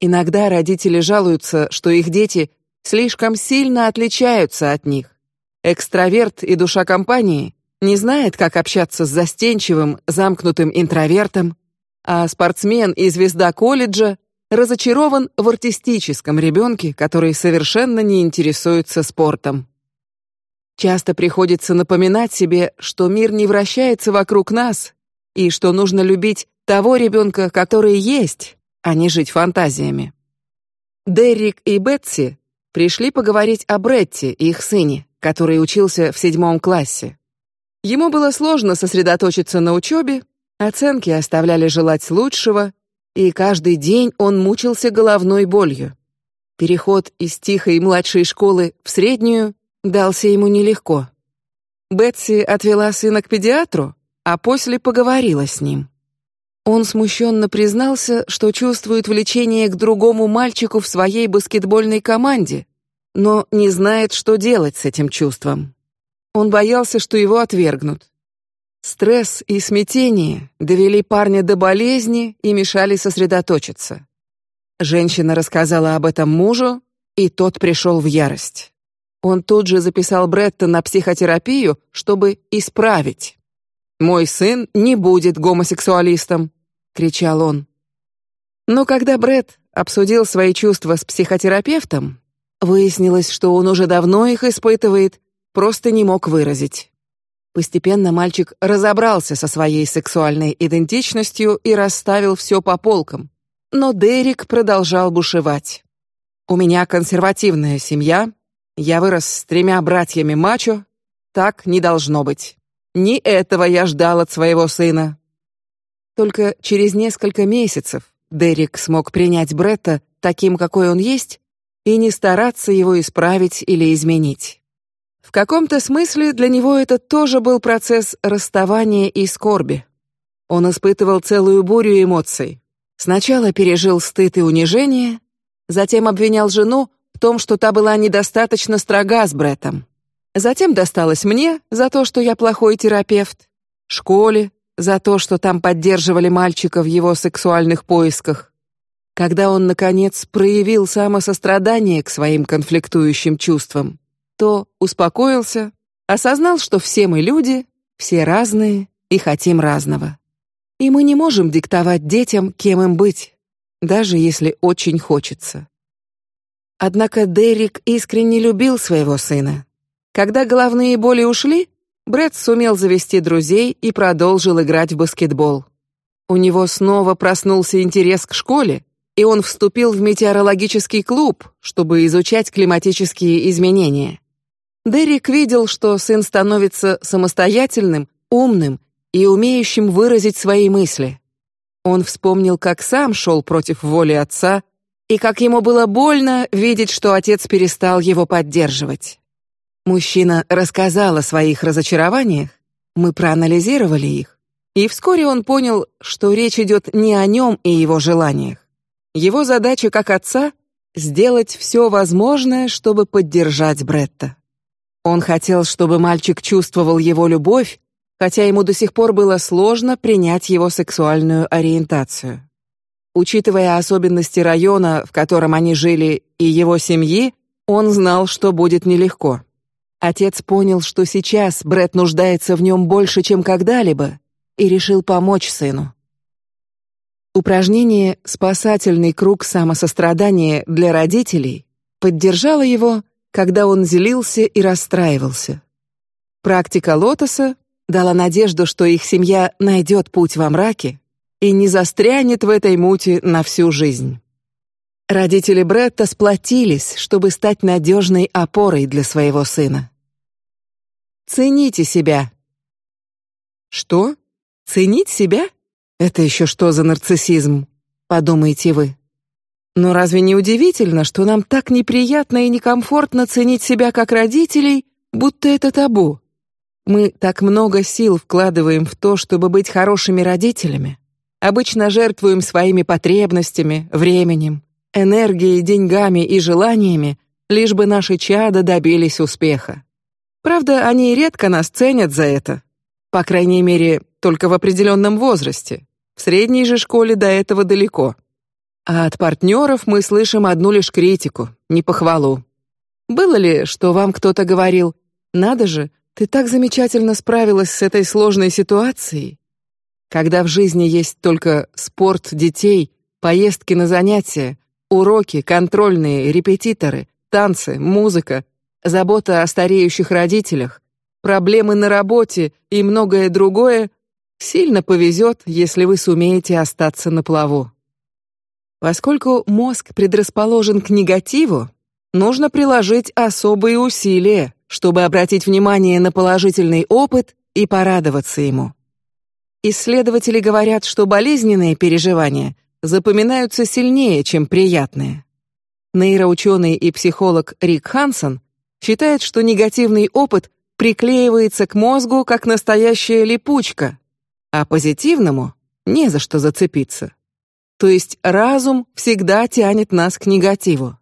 Иногда родители жалуются, что их дети слишком сильно отличаются от них. Экстраверт и душа компании не знает, как общаться с застенчивым, замкнутым интровертом, а спортсмен и звезда колледжа разочарован в артистическом ребенке, который совершенно не интересуется спортом. Часто приходится напоминать себе, что мир не вращается вокруг нас и что нужно любить того ребенка, который есть, а не жить фантазиями. Деррик и Бетси пришли поговорить о Бретти, их сыне, который учился в седьмом классе. Ему было сложно сосредоточиться на учебе, оценки оставляли желать лучшего, и каждый день он мучился головной болью. Переход из тихой младшей школы в среднюю дался ему нелегко. Бетси отвела сына к педиатру, а после поговорила с ним. Он смущенно признался, что чувствует влечение к другому мальчику в своей баскетбольной команде, но не знает, что делать с этим чувством. Он боялся, что его отвергнут. Стресс и смятение довели парня до болезни и мешали сосредоточиться. Женщина рассказала об этом мужу, и тот пришел в ярость. Он тут же записал Бретта на психотерапию, чтобы исправить. Мой сын не будет гомосексуалистом, кричал он. Но когда Брет обсудил свои чувства с психотерапевтом, выяснилось, что он уже давно их испытывает, просто не мог выразить. Постепенно мальчик разобрался со своей сексуальной идентичностью и расставил все по полкам. Но Дерек продолжал бушевать. У меня консервативная семья, я вырос с тремя братьями мачо, так не должно быть. Не этого я ждал от своего сына. Только через несколько месяцев Дерек смог принять Бретта таким, какой он есть, и не стараться его исправить или изменить. В каком-то смысле для него это тоже был процесс расставания и скорби. Он испытывал целую бурю эмоций. Сначала пережил стыд и унижение, затем обвинял жену в том, что та была недостаточно строга с Бреттом. Затем досталось мне за то, что я плохой терапевт, школе за то, что там поддерживали мальчика в его сексуальных поисках. Когда он наконец проявил самосострадание к своим конфликтующим чувствам, то успокоился, осознал, что все мы люди, все разные и хотим разного. И мы не можем диктовать детям, кем им быть, даже если очень хочется. Однако Дерек искренне любил своего сына. Когда головные боли ушли, Брэд сумел завести друзей и продолжил играть в баскетбол. У него снова проснулся интерес к школе, и он вступил в метеорологический клуб, чтобы изучать климатические изменения. Дерек видел, что сын становится самостоятельным, умным и умеющим выразить свои мысли. Он вспомнил, как сам шел против воли отца и как ему было больно видеть, что отец перестал его поддерживать. Мужчина рассказал о своих разочарованиях, мы проанализировали их, и вскоре он понял, что речь идет не о нем и его желаниях. Его задача как отца сделать все возможное, чтобы поддержать Бретта. Он хотел, чтобы мальчик чувствовал его любовь, хотя ему до сих пор было сложно принять его сексуальную ориентацию. Учитывая особенности района, в котором они жили, и его семьи, он знал, что будет нелегко. Отец понял, что сейчас Бред нуждается в нем больше, чем когда-либо, и решил помочь сыну. Упражнение «Спасательный круг самосострадания для родителей» поддержало его, когда он злился и расстраивался. Практика лотоса дала надежду, что их семья найдет путь во мраке и не застрянет в этой мути на всю жизнь. Родители Бретта сплотились, чтобы стать надежной опорой для своего сына. Цените себя. Что? Ценить себя? Это еще что за нарциссизм? Подумаете вы. Но разве не удивительно, что нам так неприятно и некомфортно ценить себя как родителей, будто это табу? Мы так много сил вкладываем в то, чтобы быть хорошими родителями. Обычно жертвуем своими потребностями, временем, энергией, деньгами и желаниями, лишь бы наши чада добились успеха. Правда, они редко нас ценят за это. По крайней мере, только в определенном возрасте. В средней же школе до этого далеко. А от партнеров мы слышим одну лишь критику, не похвалу. Было ли, что вам кто-то говорил: "Надо же, ты так замечательно справилась с этой сложной ситуацией"? Когда в жизни есть только спорт детей, поездки на занятия, уроки, контрольные, репетиторы, танцы, музыка, забота о стареющих родителях, проблемы на работе и многое другое, сильно повезет, если вы сумеете остаться на плаву. Поскольку мозг предрасположен к негативу, нужно приложить особые усилия, чтобы обратить внимание на положительный опыт и порадоваться ему. Исследователи говорят, что болезненные переживания запоминаются сильнее, чем приятные. Нейроученый и психолог Рик Хансон считает, что негативный опыт приклеивается к мозгу как настоящая липучка, а позитивному не за что зацепиться. То есть разум всегда тянет нас к негативу.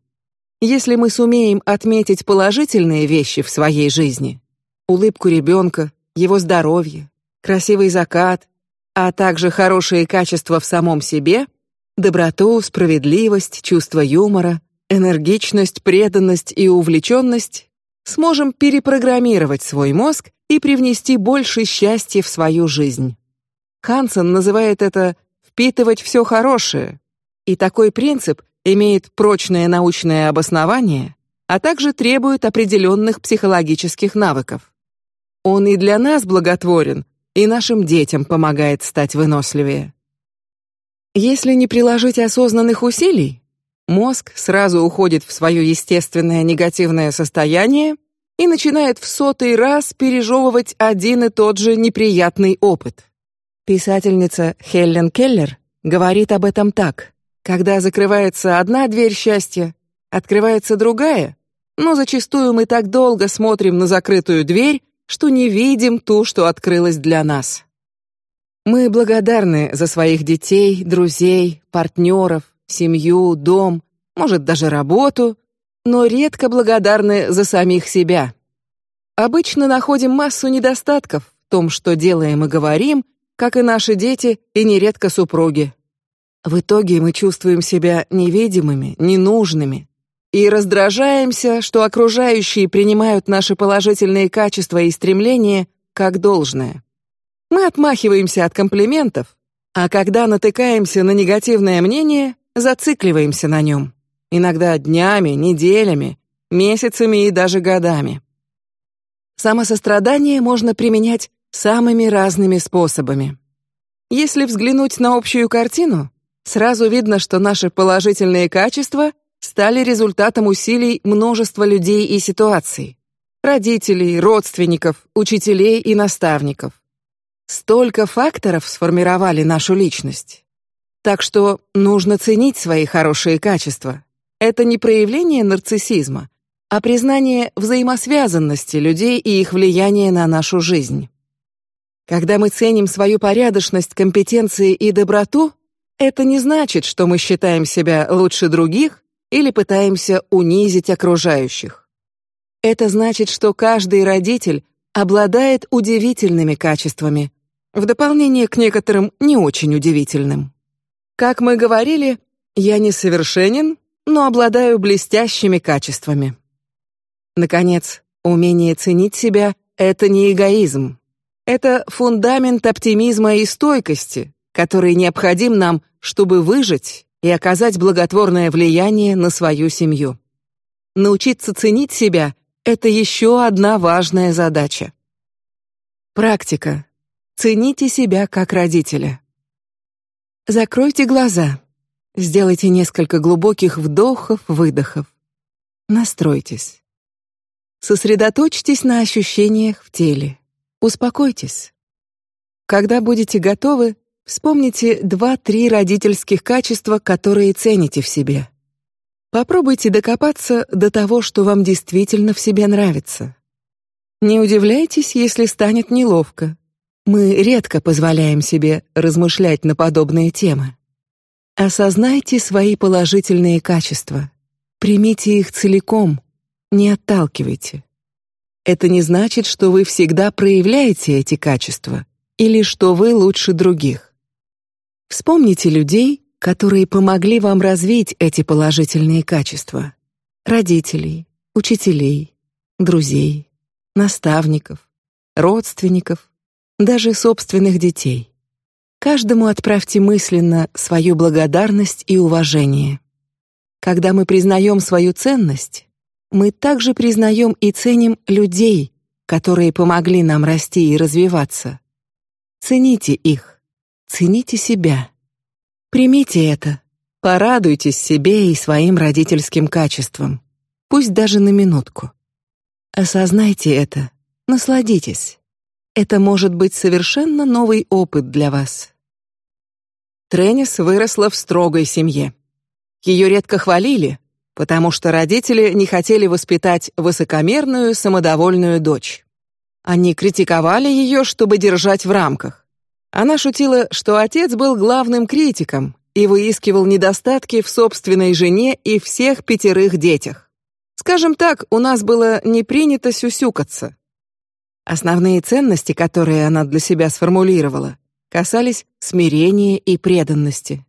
Если мы сумеем отметить положительные вещи в своей жизни, улыбку ребенка, его здоровье, красивый закат, а также хорошие качества в самом себе, доброту, справедливость, чувство юмора, энергичность, преданность и увлеченность, сможем перепрограммировать свой мозг и привнести больше счастья в свою жизнь. Хансен называет это впитывать все хорошее, и такой принцип имеет прочное научное обоснование, а также требует определенных психологических навыков. Он и для нас благотворен, и нашим детям помогает стать выносливее. Если не приложить осознанных усилий, Мозг сразу уходит в свое естественное негативное состояние и начинает в сотый раз пережевывать один и тот же неприятный опыт. Писательница Хелен Келлер говорит об этом так: когда закрывается одна дверь счастья, открывается другая, но зачастую мы так долго смотрим на закрытую дверь, что не видим ту, что открылась для нас. Мы благодарны за своих детей, друзей, партнеров, семью, дом, может даже работу, но редко благодарны за самих себя. Обычно находим массу недостатков в том, что делаем и говорим, как и наши дети и нередко супруги. В итоге мы чувствуем себя невидимыми, ненужными и раздражаемся, что окружающие принимают наши положительные качества и стремления как должное. Мы отмахиваемся от комплиментов, а когда натыкаемся на негативное мнение, зацикливаемся на нем, иногда днями, неделями, месяцами и даже годами. Самосострадание можно применять самыми разными способами. Если взглянуть на общую картину, сразу видно, что наши положительные качества стали результатом усилий множества людей и ситуаций: родителей, родственников, учителей и наставников. Столько факторов сформировали нашу личность. Так что нужно ценить свои хорошие качества. Это не проявление нарциссизма, а признание взаимосвязанности людей и их влияния на нашу жизнь. Когда мы ценим свою порядочность, компетенции и доброту, это не значит, что мы считаем себя лучше других или пытаемся унизить окружающих. Это значит, что каждый родитель обладает удивительными качествами, в дополнение к некоторым не очень удивительным. Как мы говорили, я не совершенен, но обладаю блестящими качествами. Наконец, умение ценить себя — это не эгоизм. Это фундамент оптимизма и стойкости, который необходим нам, чтобы выжить и оказать благотворное влияние на свою семью. Научиться ценить себя — это еще одна важная задача. Практика. Цените себя как родителя. Закройте глаза. Сделайте несколько глубоких вдохов-выдохов. Настройтесь. Сосредоточьтесь на ощущениях в теле. Успокойтесь. Когда будете готовы, вспомните два-три родительских качества, которые цените в себе. Попробуйте докопаться до того, что вам действительно в себе нравится. Не удивляйтесь, если станет неловко. Мы редко позволяем себе размышлять на подобные темы. Осознайте свои положительные качества. Примите их целиком, не отталкивайте. Это не значит, что вы всегда проявляете эти качества или что вы лучше других. Вспомните людей, которые помогли вам развить эти положительные качества: родителей, учителей, друзей, наставников, родственников, даже собственных детей. Каждому отправьте мысленно свою благодарность и уважение. Когда мы признаем свою ценность, мы также признаем и ценим людей, которые помогли нам расти и развиваться. Цените их, цените себя. Примите это, порадуйтесь себе и своим родительским качествам, пусть даже на минутку. Осознайте это, насладитесь. Это может быть совершенно новый опыт для вас. Тренис выросла в строгой семье. Ее редко хвалили, потому что родители не хотели воспитать высокомерную, самодовольную дочь. Они критиковали ее, чтобы держать в рамках. Она шутила, что отец был главным критиком и выискивал недостатки в собственной жене и всех пятерых детях. Скажем так, у нас было не принято сюсюкаться. Основные ценности, которые она для себя сформулировала, касались смирения и преданности.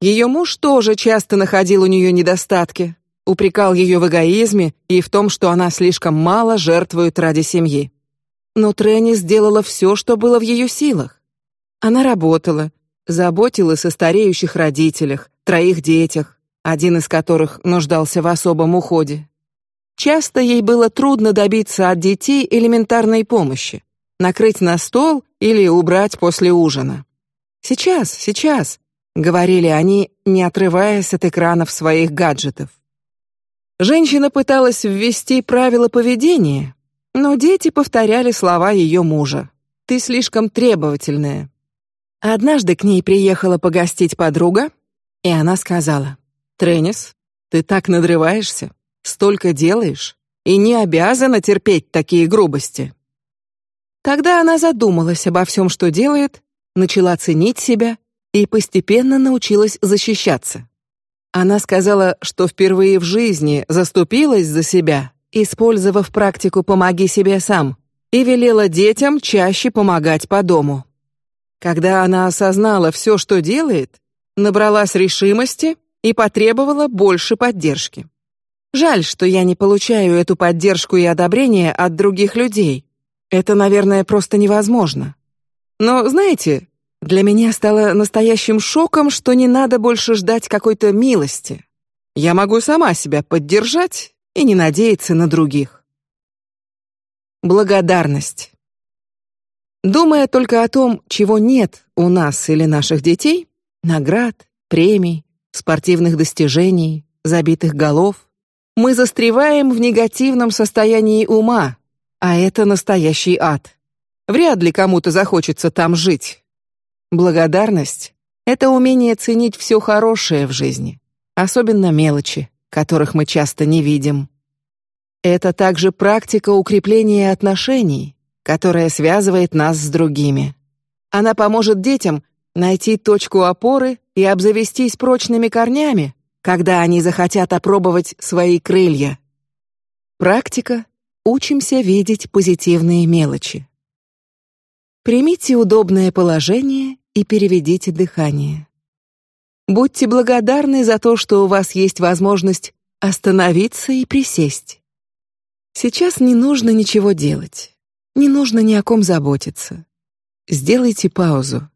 Ее муж тоже часто находил у нее недостатки, упрекал ее в эгоизме и в том, что она слишком мало жертвует ради семьи. Но Трени сделала все, что было в ее силах. Она работала, заботилась о стареющих родителях, троих детях, один из которых нуждался в особом уходе. Часто ей было трудно добиться от детей элементарной помощи, накрыть на стол или убрать после ужина. Сейчас, сейчас, говорили они, не отрываясь от экранов своих гаджетов. Женщина пыталась ввести правила поведения, но дети повторяли слова ее мужа: "Ты слишком требовательная". Однажды к ней приехала погостить подруга, и она сказала: "Тренис, ты так надрываешься. Столько делаешь, и не обязана терпеть такие грубости. Тогда она задумалась обо всем, что делает, начала ценить себя и постепенно научилась защищаться. Она сказала, что впервые в жизни заступилась за себя, использовав практику «помоги себе сам», и велела детям чаще помогать по дому. Когда она осознала все, что делает, набралась решимости и потребовала больше поддержки. Жаль, что я не получаю эту поддержку и одобрение от других людей. Это, наверное, просто невозможно. Но знаете, для меня стало настоящим шоком, что не надо больше ждать какой-то милости. Я могу сама себя поддержать и не надеяться на других. Благодарность. Думая только о том, чего нет у нас или наших детей, наград, премий, спортивных достижений, забитых голов, мы застреваем в негативном состоянии ума, а это настоящий ад. Вряд ли кому-то захочется там жить. Благодарность — это умение ценить все хорошее в жизни, особенно мелочи, которых мы часто не видим. Это также практика укрепления отношений, которая связывает нас с другими. Она поможет детям найти точку опоры и обзавестись прочными корнями, когда они захотят опробовать свои крылья. Практика учимся видеть позитивные мелочи. Примите удобное положение и переведите дыхание. Будьте благодарны за то, что у вас есть возможность остановиться и присесть. Сейчас не нужно ничего делать. Не нужно ни о ком заботиться. Сделайте паузу.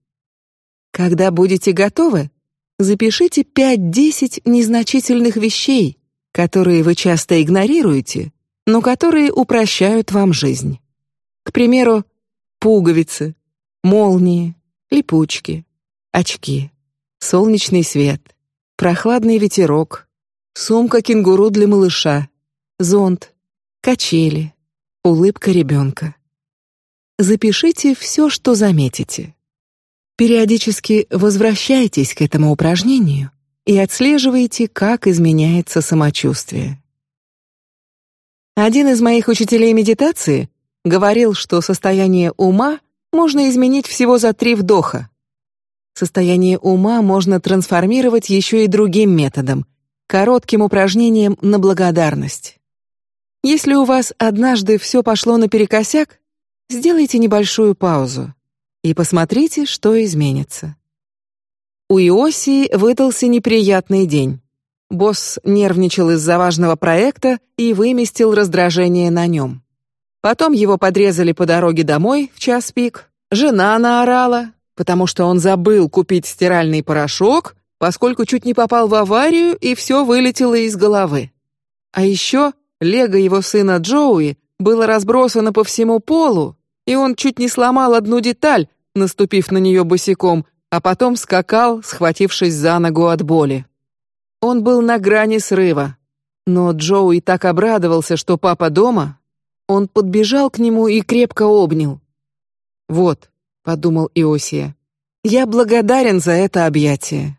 Когда будете готовы, запишите 5-10 незначительных вещей, которые вы часто игнорируете, но которые упрощают вам жизнь. К примеру, пуговицы, молнии, липучки, очки, солнечный свет, прохладный ветерок, сумка кенгуру для малыша, зонт, качели, улыбка ребенка. Запишите все, что заметите. Периодически возвращайтесь к этому упражнению и отслеживайте, как изменяется самочувствие. Один из моих учителей медитации говорил, что состояние ума можно изменить всего за три вдоха. Состояние ума можно трансформировать еще и другим методом коротким упражнением на благодарность. Если у вас однажды все пошло наперекосяк, Сделайте небольшую паузу и посмотрите, что изменится. У Иосии выдался неприятный день. Босс нервничал из-за важного проекта и выместил раздражение на нем. Потом его подрезали по дороге домой в час пик. Жена наорала, потому что он забыл купить стиральный порошок, поскольку чуть не попал в аварию и все вылетело из головы. А еще лего его сына Джоуи было разбросано по всему полу, и он чуть не сломал одну деталь, наступив на нее босиком, а потом скакал, схватившись за ногу от боли. Он был на грани срыва, но Джоуи так обрадовался, что папа дома, он подбежал к нему и крепко обнял. Вот, подумал Иосия, я благодарен за это объятие.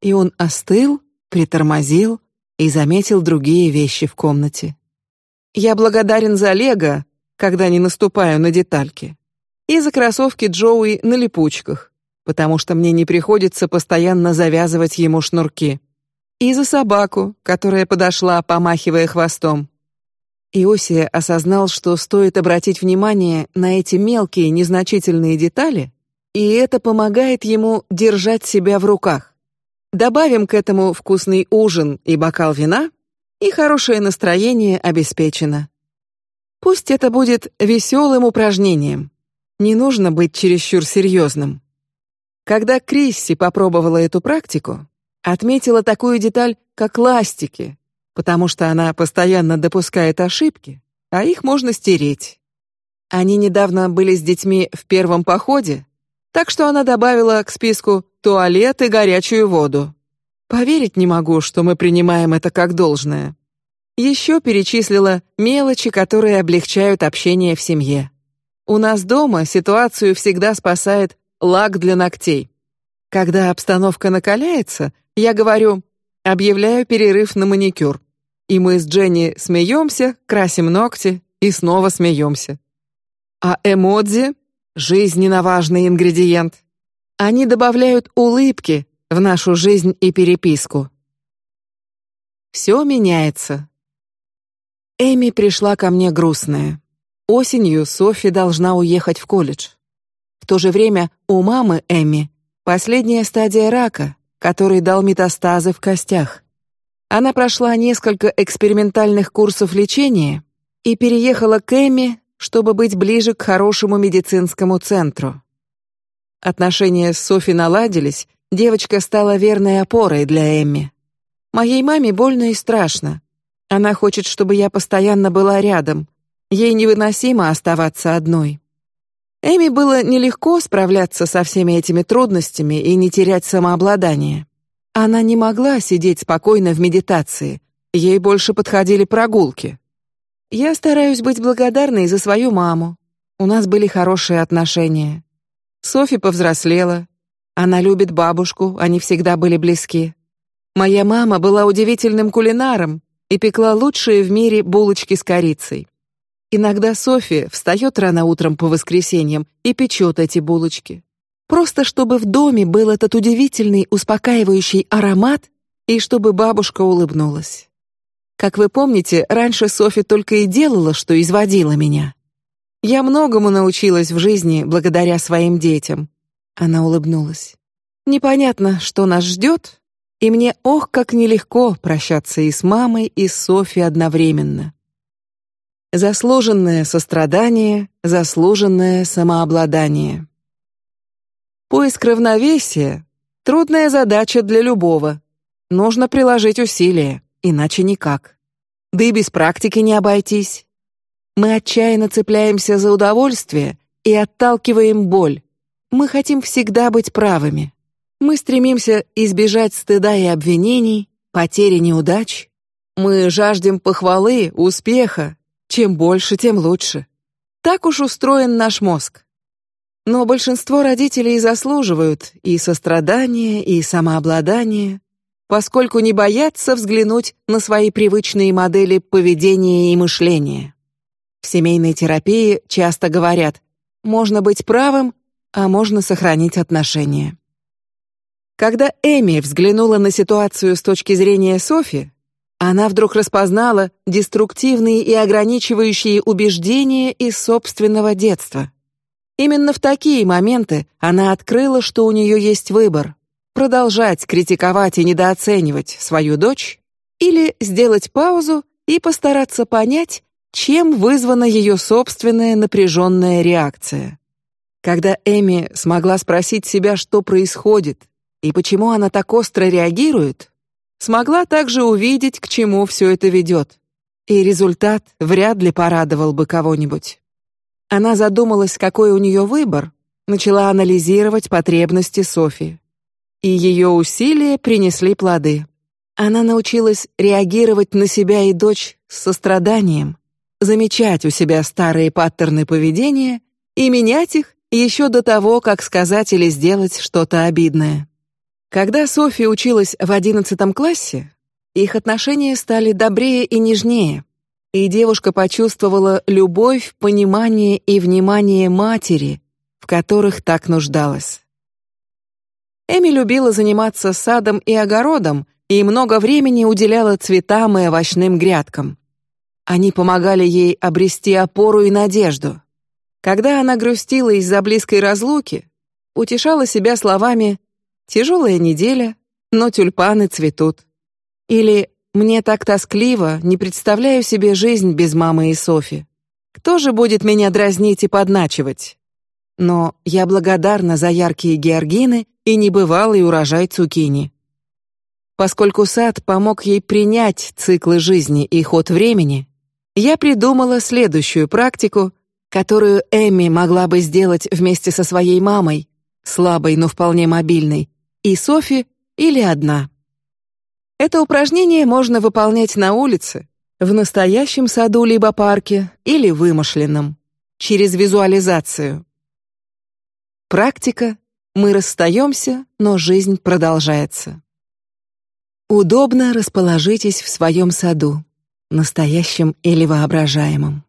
И он остыл, притормозил и заметил другие вещи в комнате. Я благодарен за Лего, когда не наступаю на детальки, и за кроссовки Джоуи на липучках, потому что мне не приходится постоянно завязывать ему шнурки, и за собаку, которая подошла, помахивая хвостом. Иосия осознал, что стоит обратить внимание на эти мелкие незначительные детали, и это помогает ему держать себя в руках. Добавим к этому вкусный ужин и бокал вина, и хорошее настроение обеспечено. Пусть это будет веселым упражнением. Не нужно быть чересчур серьезным. Когда Крисси попробовала эту практику, отметила такую деталь, как ластики, потому что она постоянно допускает ошибки, а их можно стереть. Они недавно были с детьми в первом походе, так что она добавила к списку туалет и горячую воду. Поверить не могу, что мы принимаем это как должное. Еще перечислила мелочи, которые облегчают общение в семье. У нас дома ситуацию всегда спасает лак для ногтей. Когда обстановка накаляется, я говорю: объявляю перерыв на маникюр. И мы с Дженни смеемся, красим ногти и снова смеемся. А эмодзи — жизненно важный ингредиент. Они добавляют улыбки в нашу жизнь и переписку. Все меняется. Эми пришла ко мне грустная. Осенью Софи должна уехать в колледж. В то же время у мамы Эми последняя стадия рака, который дал метастазы в костях. Она прошла несколько экспериментальных курсов лечения и переехала к Эми, чтобы быть ближе к хорошему медицинскому центру. Отношения с Софи наладились, девочка стала верной опорой для Эми. Моей маме больно и страшно. Она хочет, чтобы я постоянно была рядом. Ей невыносимо оставаться одной. Эми было нелегко справляться со всеми этими трудностями и не терять самообладание. Она не могла сидеть спокойно в медитации. Ей больше подходили прогулки. Я стараюсь быть благодарной за свою маму. У нас были хорошие отношения. Софи повзрослела. Она любит бабушку, они всегда были близки. Моя мама была удивительным кулинаром и пекла лучшие в мире булочки с корицей. Иногда Софи встает рано утром по воскресеньям и печет эти булочки, просто чтобы в доме был этот удивительный успокаивающий аромат и чтобы бабушка улыбнулась. Как вы помните, раньше Софи только и делала, что изводила меня. Я многому научилась в жизни благодаря своим детям. Она улыбнулась. Непонятно, что нас ждет, и мне ох, как нелегко прощаться и с мамой, и с Софи одновременно. Заслуженное сострадание, заслуженное самообладание. Поиск равновесия — трудная задача для любого. Нужно приложить усилия, иначе никак. Да и без практики не обойтись. Мы отчаянно цепляемся за удовольствие и отталкиваем боль. Мы хотим всегда быть правыми. Мы стремимся избежать стыда и обвинений, потери неудач. Мы жаждем похвалы, успеха, чем больше, тем лучше. Так уж устроен наш мозг. Но большинство родителей заслуживают и сострадания, и самообладания, поскольку не боятся взглянуть на свои привычные модели поведения и мышления. В семейной терапии часто говорят: можно быть правым, а можно сохранить отношения. Когда Эми взглянула на ситуацию с точки зрения Софи, она вдруг распознала деструктивные и ограничивающие убеждения из собственного детства. Именно в такие моменты она открыла, что у нее есть выбор: продолжать критиковать и недооценивать свою дочь или сделать паузу и постараться понять, чем вызвана ее собственная напряженная реакция. Когда Эми смогла спросить себя, что происходит и почему она так остро реагирует, смогла также увидеть, к чему все это ведет. И результат вряд ли порадовал бы кого-нибудь. Она задумалась, какой у нее выбор, начала анализировать потребности Софи, и ее усилия принесли плоды. Она научилась реагировать на себя и дочь с состраданием, замечать у себя старые паттерны поведения и менять их еще до того, как сказать или сделать что-то обидное. Когда Софи училась в одиннадцатом классе, их отношения стали добрее и нежнее, и девушка почувствовала любовь, понимание и внимание матери, в которых так нуждалась. Эми любила заниматься садом и огородом и много времени уделяла цветам и овощным грядкам. Они помогали ей обрести опору и надежду. Когда она грустила из-за близкой разлуки, утешала себя словами Тяжелая неделя, но тюльпаны цветут. Или мне так тоскливо, не представляю себе жизнь без мамы и Софи. Кто же будет меня дразнить и подначивать? Но я благодарна за яркие георгины и небывалый урожай цукини. Поскольку сад помог ей принять циклы жизни и ход времени, я придумала следующую практику, которую Эми могла бы сделать вместе со своей мамой, слабой, но вполне мобильной, и Софи или одна. Это упражнение можно выполнять на улице, в настоящем саду либо парке или вымышленном, через визуализацию. Практика. Мы расстаемся, но жизнь продолжается. Удобно расположитесь в своем саду. настоящем или воображаемом.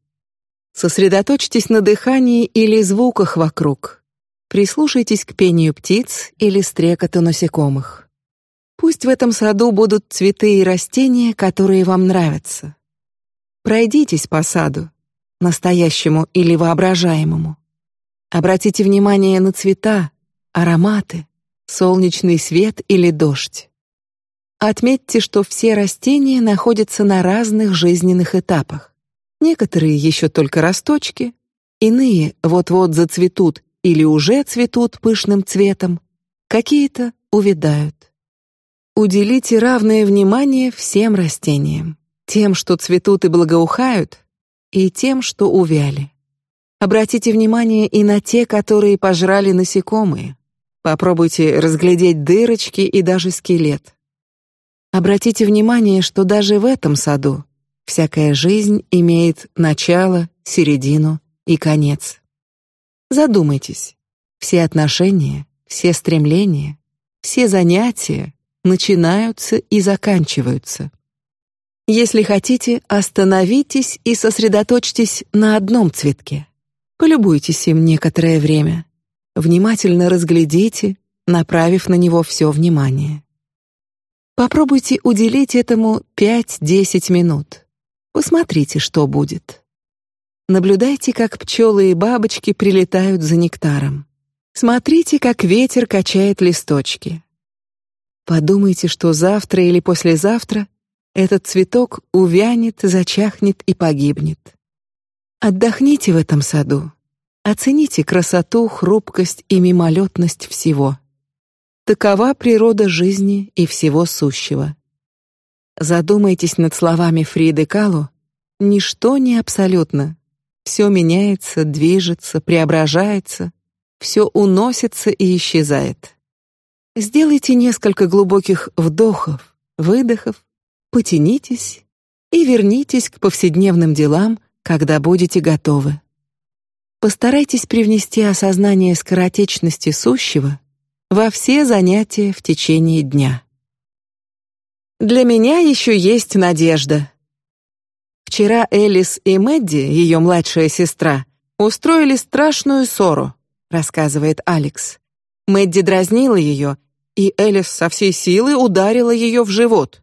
Сосредоточьтесь на дыхании или звуках вокруг. Прислушайтесь к пению птиц или стрекоту насекомых. Пусть в этом саду будут цветы и растения, которые вам нравятся. Пройдитесь по саду, настоящему или воображаемому. Обратите внимание на цвета, ароматы, солнечный свет или дождь. Отметьте, что все растения находятся на разных жизненных этапах. Некоторые еще только росточки, иные вот-вот зацветут или уже цветут пышным цветом, какие-то увядают. Уделите равное внимание всем растениям, тем, что цветут и благоухают, и тем, что увяли. Обратите внимание и на те, которые пожрали насекомые. Попробуйте разглядеть дырочки и даже скелет. Обратите внимание, что даже в этом саду всякая жизнь имеет начало, середину и конец. Задумайтесь. Все отношения, все стремления, все занятия начинаются и заканчиваются. Если хотите, остановитесь и сосредоточьтесь на одном цветке. Полюбуйтесь им некоторое время. Внимательно разглядите, направив на него все внимание. Попробуйте уделить этому 5-10 минут. Посмотрите, что будет. Наблюдайте, как пчелы и бабочки прилетают за нектаром. Смотрите, как ветер качает листочки. Подумайте, что завтра или послезавтра этот цветок увянет, зачахнет и погибнет. Отдохните в этом саду. Оцените красоту, хрупкость и мимолетность всего. Такова природа жизни и всего сущего. Задумайтесь над словами Фриды Калу. Ничто не абсолютно. Все меняется, движется, преображается, все уносится и исчезает. Сделайте несколько глубоких вдохов, выдохов, потянитесь и вернитесь к повседневным делам, когда будете готовы. Постарайтесь привнести осознание скоротечности сущего во все занятия в течение дня. Для меня еще есть надежда. Вчера Элис и Мэдди, ее младшая сестра, устроили страшную ссору, рассказывает Алекс. Мэдди дразнила ее и Элис со всей силы ударила ее в живот.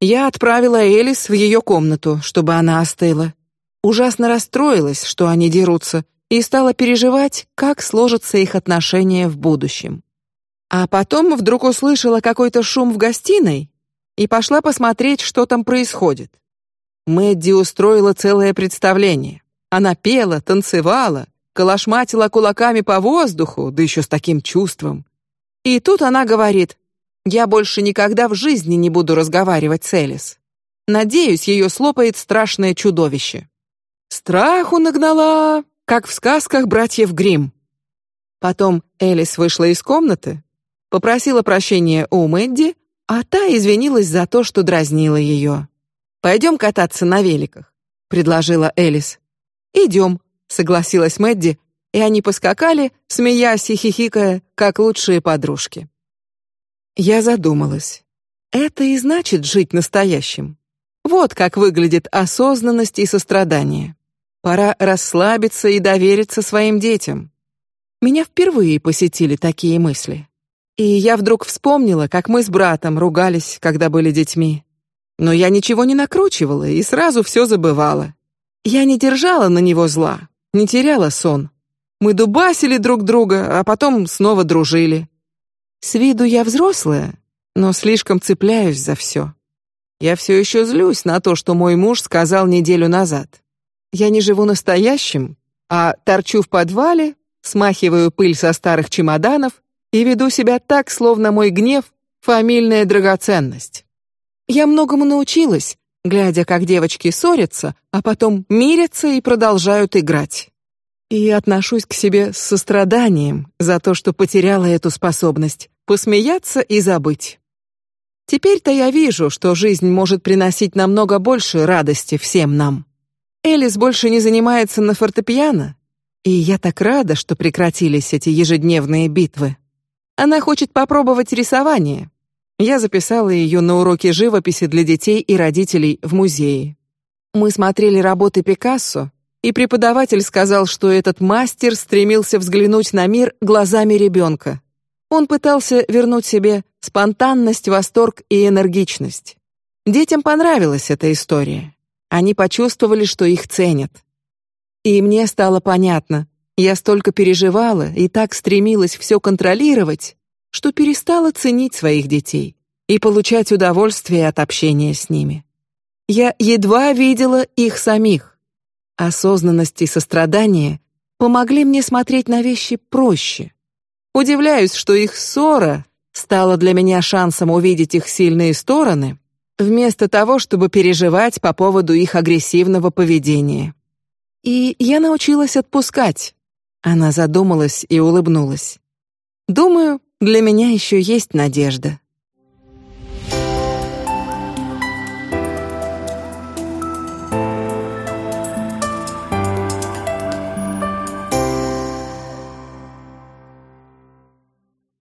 Я отправила Элис в ее комнату, чтобы она остыла. Ужасно расстроилась, что они дерутся, и стала переживать, как сложатся их отношения в будущем. А потом вдруг услышала какой-то шум в гостиной и пошла посмотреть, что там происходит. Мэдди устроила целое представление. Она пела, танцевала, колошматила кулаками по воздуху, да еще с таким чувством. И тут она говорит: "Я больше никогда в жизни не буду разговаривать с Элис. Надеюсь, ее слопает страшное чудовище". Страху нагнала, как в сказках братьев Гримм. Потом Элис вышла из комнаты, попросила прощения у Мэдди, а та извинилась за то, что дразнила ее. Пойдем кататься на великах, предложила Элис. Идем, согласилась Мэдди и они поскакали, смеясь и хихикая, как лучшие подружки. Я задумалась. Это и значит жить настоящим. Вот как выглядит осознанность и сострадание. Пора расслабиться и довериться своим детям. Меня впервые посетили такие мысли, и я вдруг вспомнила, как мы с братом ругались, когда были детьми. Но я ничего не накручивала и сразу все забывала. Я не держала на него зла, не теряла сон, мы дубасили друг друга, а потом снова дружили. С виду я взрослая, но слишком цепляюсь за все. Я все еще злюсь на то, что мой муж сказал неделю назад. Я не живу настоящим, а торчу в подвале, смахиваю пыль со старых чемоданов и веду себя так, словно мой гнев фамильная драгоценность. Я многому научилась, глядя, как девочки ссорятся, а потом мирятся и продолжают играть и отношусь к себе с состраданием за то, что потеряла эту способность посмеяться и забыть. Теперь-то я вижу, что жизнь может приносить намного больше радости всем нам. Элис больше не занимается на фортепиано, и я так рада, что прекратились эти ежедневные битвы. Она хочет попробовать рисование. Я записала ее на уроки живописи для детей и родителей в музее. Мы смотрели работы Пикассо, и преподаватель сказал, что этот мастер стремился взглянуть на мир глазами ребенка. Он пытался вернуть себе спонтанность, восторг и энергичность. Детям понравилась эта история. Они почувствовали, что их ценят. И мне стало понятно. Я столько переживала и так стремилась все контролировать, что перестала ценить своих детей и получать удовольствие от общения с ними. Я едва видела их самих. Осознанность и сострадание помогли мне смотреть на вещи проще. Удивляюсь, что их ссора стала для меня шансом увидеть их сильные стороны, вместо того, чтобы переживать по поводу их агрессивного поведения. И я научилась отпускать. Она задумалась и улыбнулась. Думаю, для меня еще есть надежда.